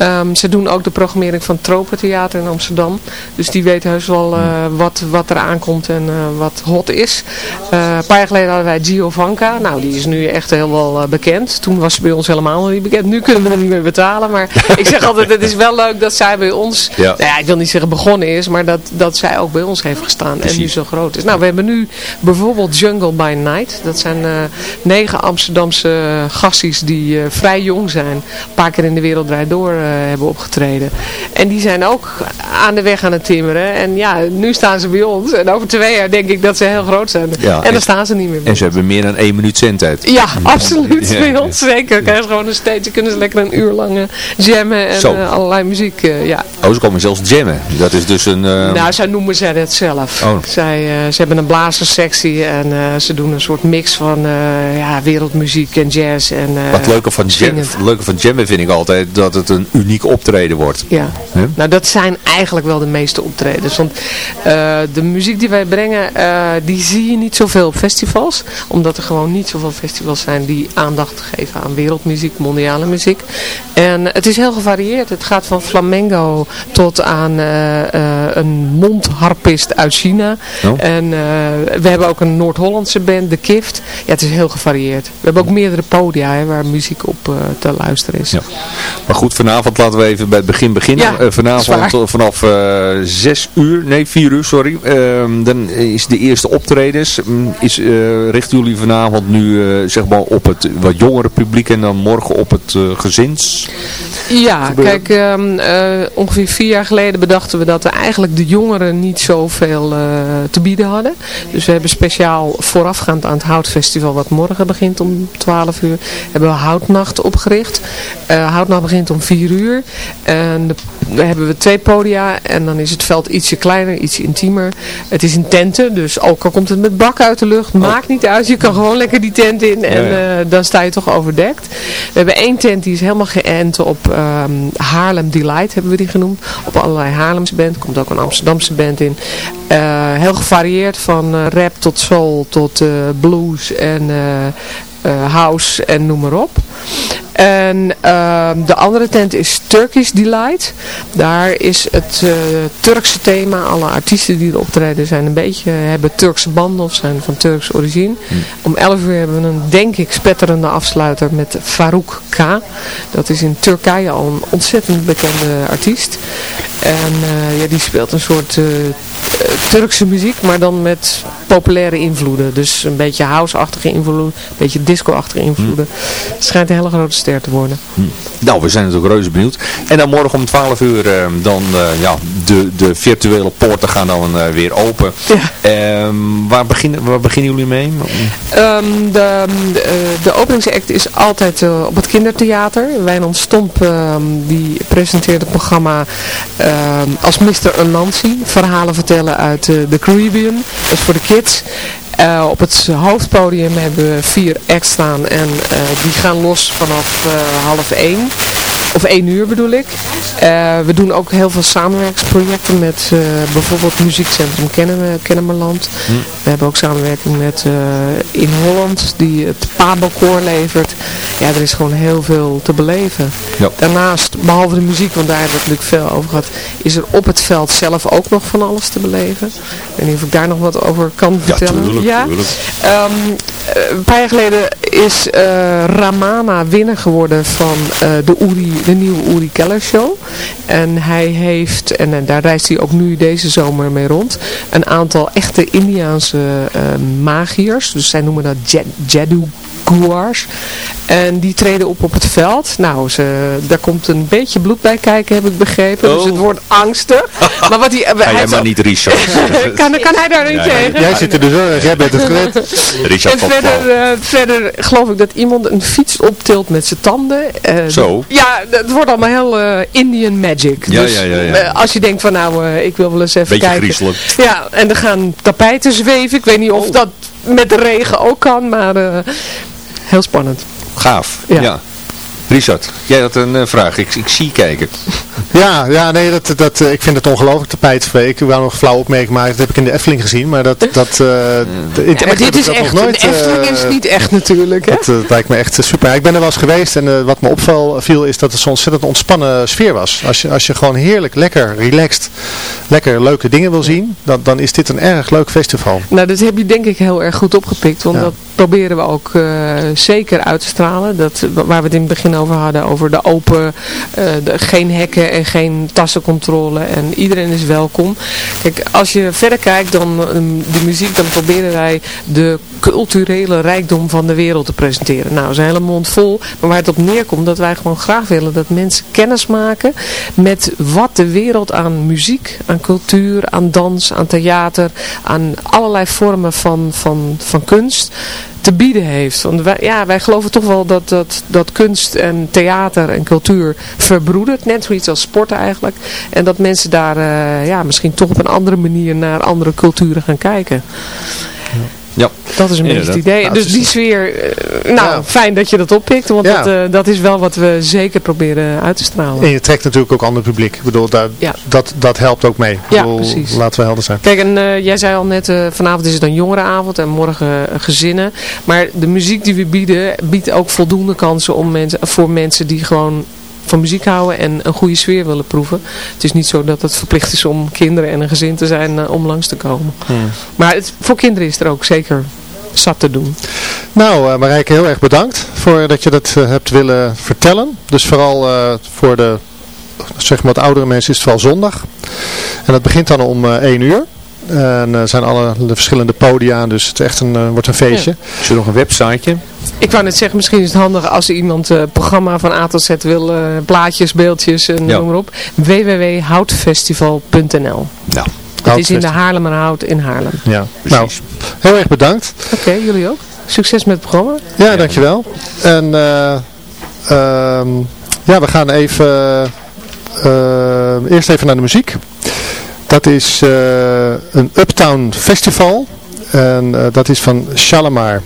Um, ze doen ook de programmering van Tropentheater in Amsterdam. Dus die weten heus wel hmm. wat, wat er aankomt en wat hot is. een paar jaar geleden hadden wij Giovanka. Nou, die is nu echt heel wel bekend. Toen was ze bij ons helemaal nog niet bekend. Nu kunnen we hem niet meer betalen. Maar ik zeg altijd, het is wel leuk dat zij bij ons... Ja. Nou ja, ik wil niet zeggen begonnen is, maar dat, dat zij ook bij ons heeft gestaan Precies. en nu zo groot is. Nou, we hebben nu bijvoorbeeld Jungle by Night. Dat zijn uh, negen Amsterdamse gasties die uh, vrij jong zijn. Een paar keer in de wereld draait door uh, hebben opgetreden. En die zijn ook aan de weg aan het timmeren. En ja, nu staan ze bij ons. En over twee jaar denk ik dat ze heel groot zijn. Ja, en, en dan staan ze niet meer bij En ze hebben meer dan één minuut zendtijd. Ja, absoluut. Ja. Bij ons zeker. Krijgen gewoon een stage. kunnen ze lekker een uur lang jammen en allerlei muziek. ja. Oh, ze komen zelfs jammen. Dat is dus een... Uh... Nou, zij noemen zij het zelf. Oh. Zij, uh, ze hebben een blazerssectie en uh, ze doen een soort mix van ja, wereldmuziek en jazz. En, Wat leuke van, jam, leuke van jammen vind ik altijd dat het een uniek optreden wordt. Ja, huh? nou dat zijn eigenlijk wel de meeste optredens. Want de muziek die wij brengen, die zie je niet zoveel op festivals. Omdat er gewoon niet zoveel festivals zijn die aandacht geven aan wereldmuziek, mondiale muziek. En het is heel gevarieerd. Het gaat van flamengo tot aan uh, uh, een mondharpist uit China. Oh. En uh, we hebben ook een Noord-Hollandse band, de Kift. Ja, het is heel gevarieerd. We hebben ook meerdere podia hè, waar muziek op te luisteren is. Ja. Maar goed, vanavond laten we even bij het begin beginnen. Ja, vanavond vanaf zes uur, nee vier uur, sorry. Ehm, dan is de eerste optredens. Is, richten jullie vanavond nu zeg maar op het wat jongere publiek en dan morgen op het gezins? Ja, gebeuren? kijk, um, ongeveer vier jaar geleden bedachten we dat we eigenlijk de jongeren niet zoveel uh, te bieden hadden. Dus we hebben speciaal voorafgaand aan het Houtfestival, wat morgen begint om 12 uur, hebben we Houtnacht opgericht. Uh, Houtnacht begint om 4 uur. En de, dan hebben we twee podia en dan is het veld ietsje kleiner, iets intiemer. Het is in tenten, dus ook al komt het met bak uit de lucht, maakt niet uit. Je kan gewoon lekker die tent in en Ja, ja. uh, dan sta je toch overdekt. We hebben één tent die is helemaal geënt op um, Haarlem Delight, hebben we die genoemd. Op allerlei Haarlemse band. Komt ook een Amsterdamse band in. Eh, heel gevarieerd van eh, rap tot soul tot eh, blues en house en noem maar op. En ehm, de andere tent is Turkish Delight. Daar is het Turkse thema. Alle artiesten die er optreden zijn een beetje, hebben Turkse banden of zijn van Turks origine. Hm. Om 11 uur hebben we een, denk ik, spetterende afsluiter met Farouk K. Dat is in Turkije al een ontzettend bekende artiest. En ja, die speelt een soort Turkse muziek, maar dan met populaire invloeden. Dus een beetje house-achtige invloeden, een beetje disco-achtige invloeden. Het schijnt een hele grote ster te worden. Nou, we zijn natuurlijk reuze benieuwd. En dan morgen om 12 uur, uh, dan uh, ja, de, de virtuele poorten gaan dan uh, weer open. Ja. Um, waar, beginnen, waar beginnen jullie mee? Um, de, de, de openingsact is altijd op het kindertheater. Wijnand Stomp, die presenteert het programma als Mr. Anansi. Verhalen vertellen uit de Caribbean. Dat is voor de kids. Uh, op het hoofdpodium hebben we vier acts staan en uh, die gaan los vanaf uh, half één. Of één uur bedoel ik. we doen ook heel veel samenwerkingsprojecten met bijvoorbeeld Muziekcentrum Kennemerland. Hm. We hebben ook samenwerking met in Holland die het Pabelkoor levert. Ja, er is gewoon heel veel te beleven. Ja. Daarnaast, behalve de muziek, want daar hebben we het natuurlijk veel over gehad, is er op het veld zelf ook nog van alles te beleven. Ik weet niet of ik daar nog wat over kan vertellen. Ja, tuurlijk, ja? Um, een paar jaar geleden is uh, Ramana winnaar geworden van uh, de, Uri, de nieuwe Uri Keller Show. En hij heeft, en, daar reist hij ook nu deze zomer mee rond, een aantal echte Indiaanse uh, magiërs. Dus zij noemen dat Jadu Guars. En die treden op op het veld. Nou, ze, daar komt een beetje bloed bij kijken, heb ik begrepen. Dus het wordt angstig. maar wat hij, hij jij maar niet Richard. kan, kan hij daar niet ja, tegen? Jij zit er dus wel, jij bent het gewend. Richard en verder, uh, verder geloof ik dat iemand een fiets optilt met zijn tanden. Uh, Zo? Ja, het wordt allemaal heel uh, Indian magic. Ja, dus, ja, ja, ja. als je denkt van nou, ik wil wel eens even Beetje kijken. griezelig. Ja, en er gaan tapijten zweven. Ik weet niet of Oh. dat met de regen ook kan, maar heel spannend. Gaaf, Ja. ja. Richard, jij had een uh, vraag. Ik, ik zie kijken. Ja, ja nee, dat, dat, uh, ik vind het ongelooflijk tapijtvee. Ik wou nog een flauw opmerking maken. Dat heb ik in de Efteling gezien. Maar dat, dat, uh, de, Ja, maar dit is echt, nog nooit, een Efteling is niet echt natuurlijk, hè? Dat, dat lijkt me echt super. Ik ben er wel eens geweest en wat me opviel viel is dat het zo'n ontzettend ontspannen sfeer was. Als je, als je gewoon heerlijk, lekker, relaxed, lekker leuke dingen wil zien, dan, dan is dit een erg leuk festival. Nou, dat heb je denk ik heel erg goed opgepikt. Want Ja. dat proberen we ook uh, zeker uit te stralen. Dat, waar we het in het begin over hadden, over de open, uh, de, geen hekken en geen tassencontrole. En iedereen is welkom. Kijk, als je verder kijkt dan um, de muziek, dan proberen wij de culturele rijkdom van de wereld te presenteren. Nou, dat is een hele mond vol. Maar waar het op neerkomt, dat wij gewoon graag willen dat mensen kennis maken met wat de wereld aan muziek, aan cultuur, aan dans, aan theater, aan allerlei vormen van, van, van kunst te bieden heeft. Want wij, ja, wij geloven toch wel dat, dat, dat kunst en theater en cultuur verbroedert. Net zoiets als sporten eigenlijk. En dat mensen daar uh, ja, misschien toch op een andere manier naar andere culturen gaan kijken. Ja. Dat is een beetje het idee. Nou, dus die sfeer, eh, nou Ja. fijn dat je dat oppikt. Want Ja. dat, eh, dat is wel wat we zeker proberen uit te stralen. En je trekt natuurlijk ook ander publiek. Ik bedoel, daar, Ja. dat, dat helpt ook mee. Ik Ja, bedoel, precies. Laten we helder zijn. Kijk, en eh, jij zei al net, eh, vanavond is het een jongerenavond en morgen gezinnen. Maar de muziek die we bieden, biedt ook voldoende kansen om mensen, voor mensen die gewoon van muziek houden en een goede sfeer willen proeven. Het is niet zo dat het verplicht is om kinderen en een gezin te zijn eh, om langs te komen. Maar het, voor kinderen is er ook zeker zat te doen. Nou, eh, Marijke, heel erg bedankt voor dat je dat eh, hebt willen vertellen. Dus vooral voor de zeg maar wat oudere mensen is het vooral zondag. En dat begint dan om eh 1 uur. En er zijn alle de verschillende podia, dus het is echt een, eh, wordt een feestje. Is er nog een websiteje? Ik wou net zeggen, misschien is het handig als iemand eh programma van A tot Z wil, eh, plaatjes, beeldjes en Ja. noem maar op. www.houtfestival.nl Nou, Het is in de Haarlemmerhout in Haarlem. Ja, Precies. nou, heel erg bedankt. Oké, jullie ook. Succes met het programma. Ja, dankjewel. En eh, ehm, ja, we gaan even eh, eerst even naar de muziek. Dat is eh, een Uptown Festival. En eh, dat is van Shalimar.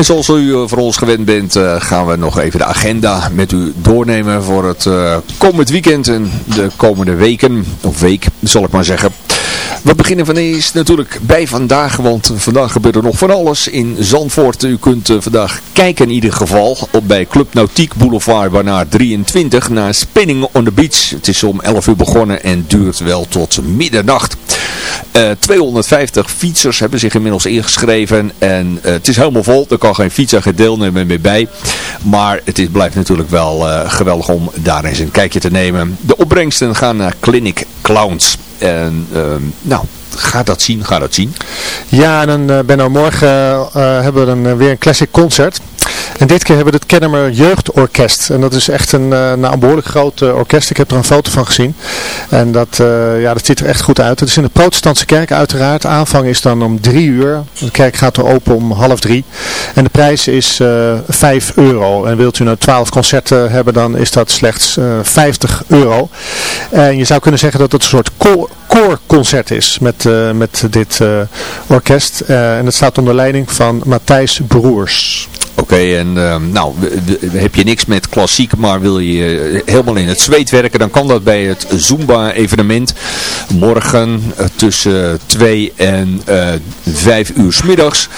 En zoals u voor ons gewend bent, gaan we nog even de agenda met u doornemen voor het komend weekend en de komende weken, of week zal ik maar zeggen. We beginnen van eens natuurlijk bij vandaag, want vandaag gebeurt er nog van alles in Zandvoort. U kunt vandaag kijken in ieder geval op bij Club Nautiek Boulevard waarna 23 naar Spinning on the Beach. Het is om 11 uur begonnen en duurt wel tot middernacht. 250 fietsers hebben zich inmiddels ingeschreven en het is helemaal vol. Er kan geen fietser, geen deelnemer meer bij. Maar het is, blijft natuurlijk wel geweldig om daar eens een kijkje te nemen. De opbrengsten gaan naar Clinic Clowns. En ehm, nou, ga dat zien, ga dat zien. Ja, en dan uh, Benno, morgen uh, hebben we dan weer een classic concert. En dit keer hebben we het Kennemer Jeugdorkest. En dat is echt een, nou, een behoorlijk groot orkest. Ik heb er een foto van gezien. En dat, ja, dat ziet er echt goed uit. Het is in de protestantse kerk uiteraard. Aanvang is dan om drie uur. De kerk gaat er open om half drie. En de prijs is uh, 5 euro. En wilt u nou 12 concerten hebben, dan is dat slechts 50 euro. En je zou kunnen zeggen dat het een soort koorconcert is met, uh, met dit uh, orkest. Uh, en het staat onder leiding van Matthijs Broers. Oké, en uh, nou, heb je niks met klassiek, maar wil je helemaal in het zweet werken, dan kan dat bij het Zumba evenement. Morgen tussen 2 en 5 uur s middags.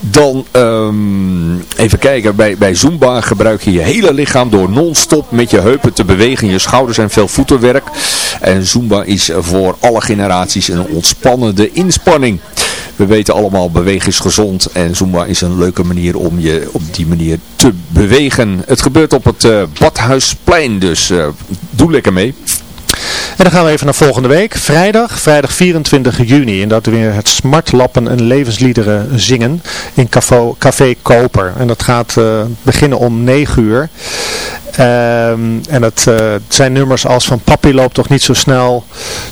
Dan um, even kijken, bij, bij Zumba gebruik je je hele lichaam door non-stop met je heupen te bewegen. Je schouders en veel voetenwerk. En Zumba is voor alle generaties een ontspannende inspanning. We weten allemaal, bewegen is gezond en Zumba is een leuke manier om je op die manier te bewegen. Het gebeurt op het uh, Badhuisplein, dus uh, doe lekker mee. En dan gaan we even naar volgende week, vrijdag, vrijdag 24 juni. En dat we weer het smartlappen en levensliederen zingen in Café, Café Koper. En dat gaat uh, beginnen om 9 uur. Um, en het uh, zijn nummers als van Papi loopt toch niet zo snel,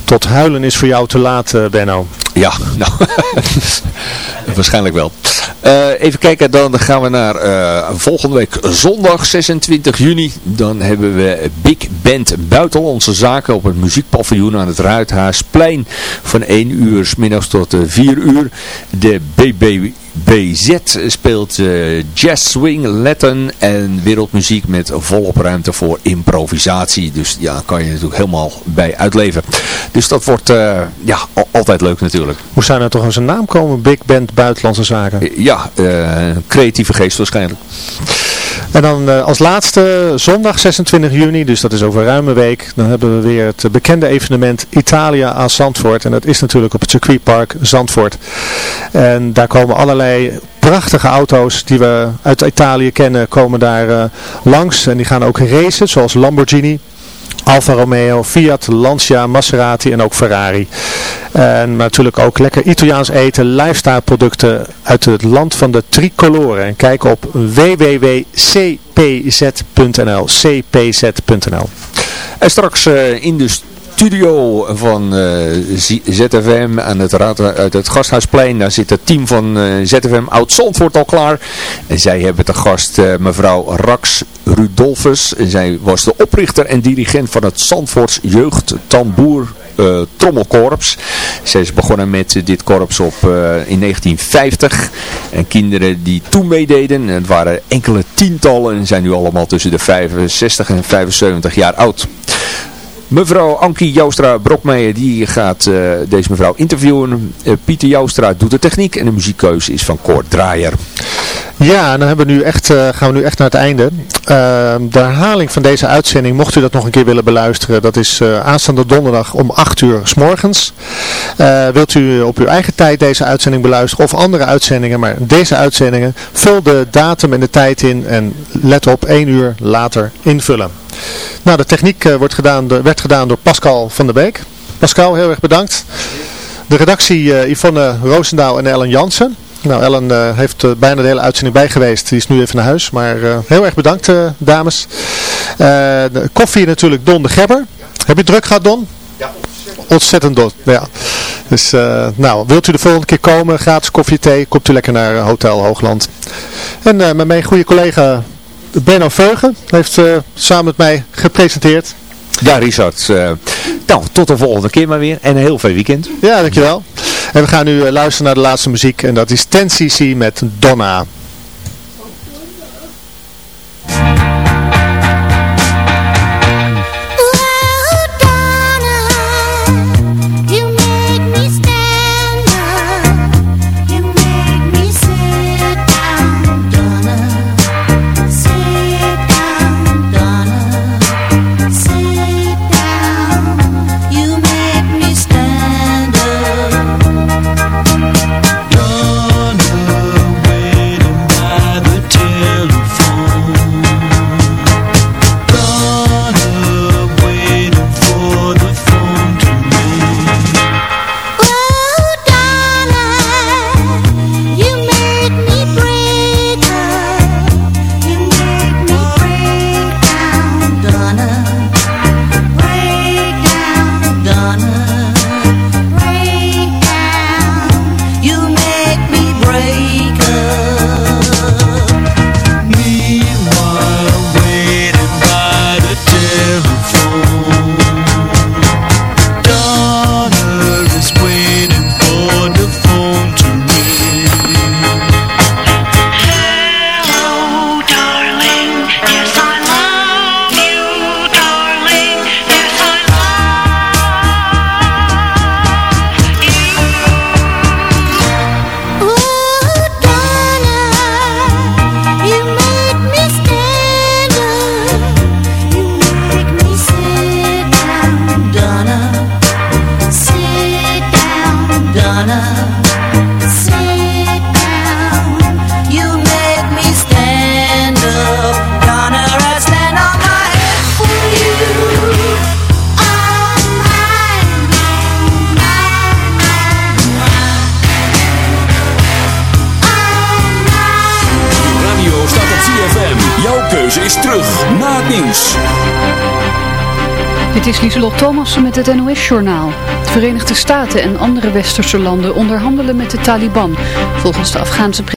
tot huilen is voor jou te laat, uh, Benno. Ja, nou, waarschijnlijk wel. Uh, even kijken, dan gaan we naar volgende week zondag 26 juni. Dan hebben we Big Band Buitenlandse Zaken op het muziekpaviljoen aan het Ruithuisplein. Van 1 uur s middags tot 4 uur. De BB BZ speelt uh, jazz, swing, Latin en wereldmuziek met volop ruimte voor improvisatie. Dus ja, kan je natuurlijk helemaal bij uitleven. Dus dat wordt uh, ja, altijd leuk natuurlijk. Hoe zou nou toch eens een naam komen? Big Band Buitenlandse Zaken? Ja, uh, creatieve geest waarschijnlijk. En dan uh, als laatste zondag 26 juni, dus dat is over ruime week, dan hebben we weer het bekende evenement Italia aan Zandvoort. En dat is natuurlijk op het circuitpark Zandvoort. En daar komen allerlei prachtige auto's die we uit Italië kennen, komen daar uh, langs. En die gaan ook racen, zoals Lamborghini. Alfa Romeo, Fiat, Lancia, Maserati en ook Ferrari. En natuurlijk ook lekker Italiaans eten, lifestyle producten uit het land van de tricoloren. En kijk op www.cpz.nl cpz.nl En straks uh, in de studio van uh, ZFM aan het, uit het Gasthuisplein. Daar zit het team van uh, ZFM Oud-Zandvoort al klaar. En zij hebben te gast uh, mevrouw Rax Rudolfus. Zij was de oprichter en dirigent van het Zandvoorts Jeugd Tamboer trommelkorps. Zij is begonnen met dit korps op, in 1950. En kinderen die toen meededen, het waren enkele tientallen en zijn nu allemaal tussen de 65 en 75 jaar oud. Mevrouw Ankie Joustra Brokmeijer die gaat uh, deze mevrouw interviewen. Uh, Pieter Joustra doet de techniek en de muziekkeuze is van Koord Draaier. Ja, dan hebben we nu echt, uh, gaan we nu echt naar het einde. de herhaling van deze uitzending, mocht u dat nog een keer willen beluisteren, dat is aanstaande donderdag om 8 uur s morgens. wilt u op uw eigen tijd deze uitzending beluisteren of andere uitzendingen, maar deze uitzendingen, vul de datum en de tijd in en let op 1 uur later invullen. Nou, de techniek uh, wordt gedaan, werd gedaan door Pascal van der Beek. Pascal, heel erg bedankt. De redactie uh, Yvonne Roosendaal en Ellen Jansen. Nou, Ellen uh, heeft uh, bijna de hele uitzending bij geweest. Die is nu even naar huis. Maar uh, heel erg bedankt, dames. de koffie natuurlijk Don de Gebber. Heb je druk gehad, Don? Ja. Ontzettend Don, ja. Dus, nou, wilt u de volgende keer komen, gratis koffie, thee, komt u lekker naar Hotel Hoogland. En met mijn goede collega Benno Veugen heeft uh, samen met mij gepresenteerd. Ja, Richard. Uh, nou, tot de volgende keer maar weer. En een heel fijn weekend. Ja, dankjewel. En we gaan nu uh, luisteren naar de laatste muziek. En dat is 10cc met Donna. Verenigde Staten en andere westerse landen onderhandelen met de Taliban. Volgens de Afghaanse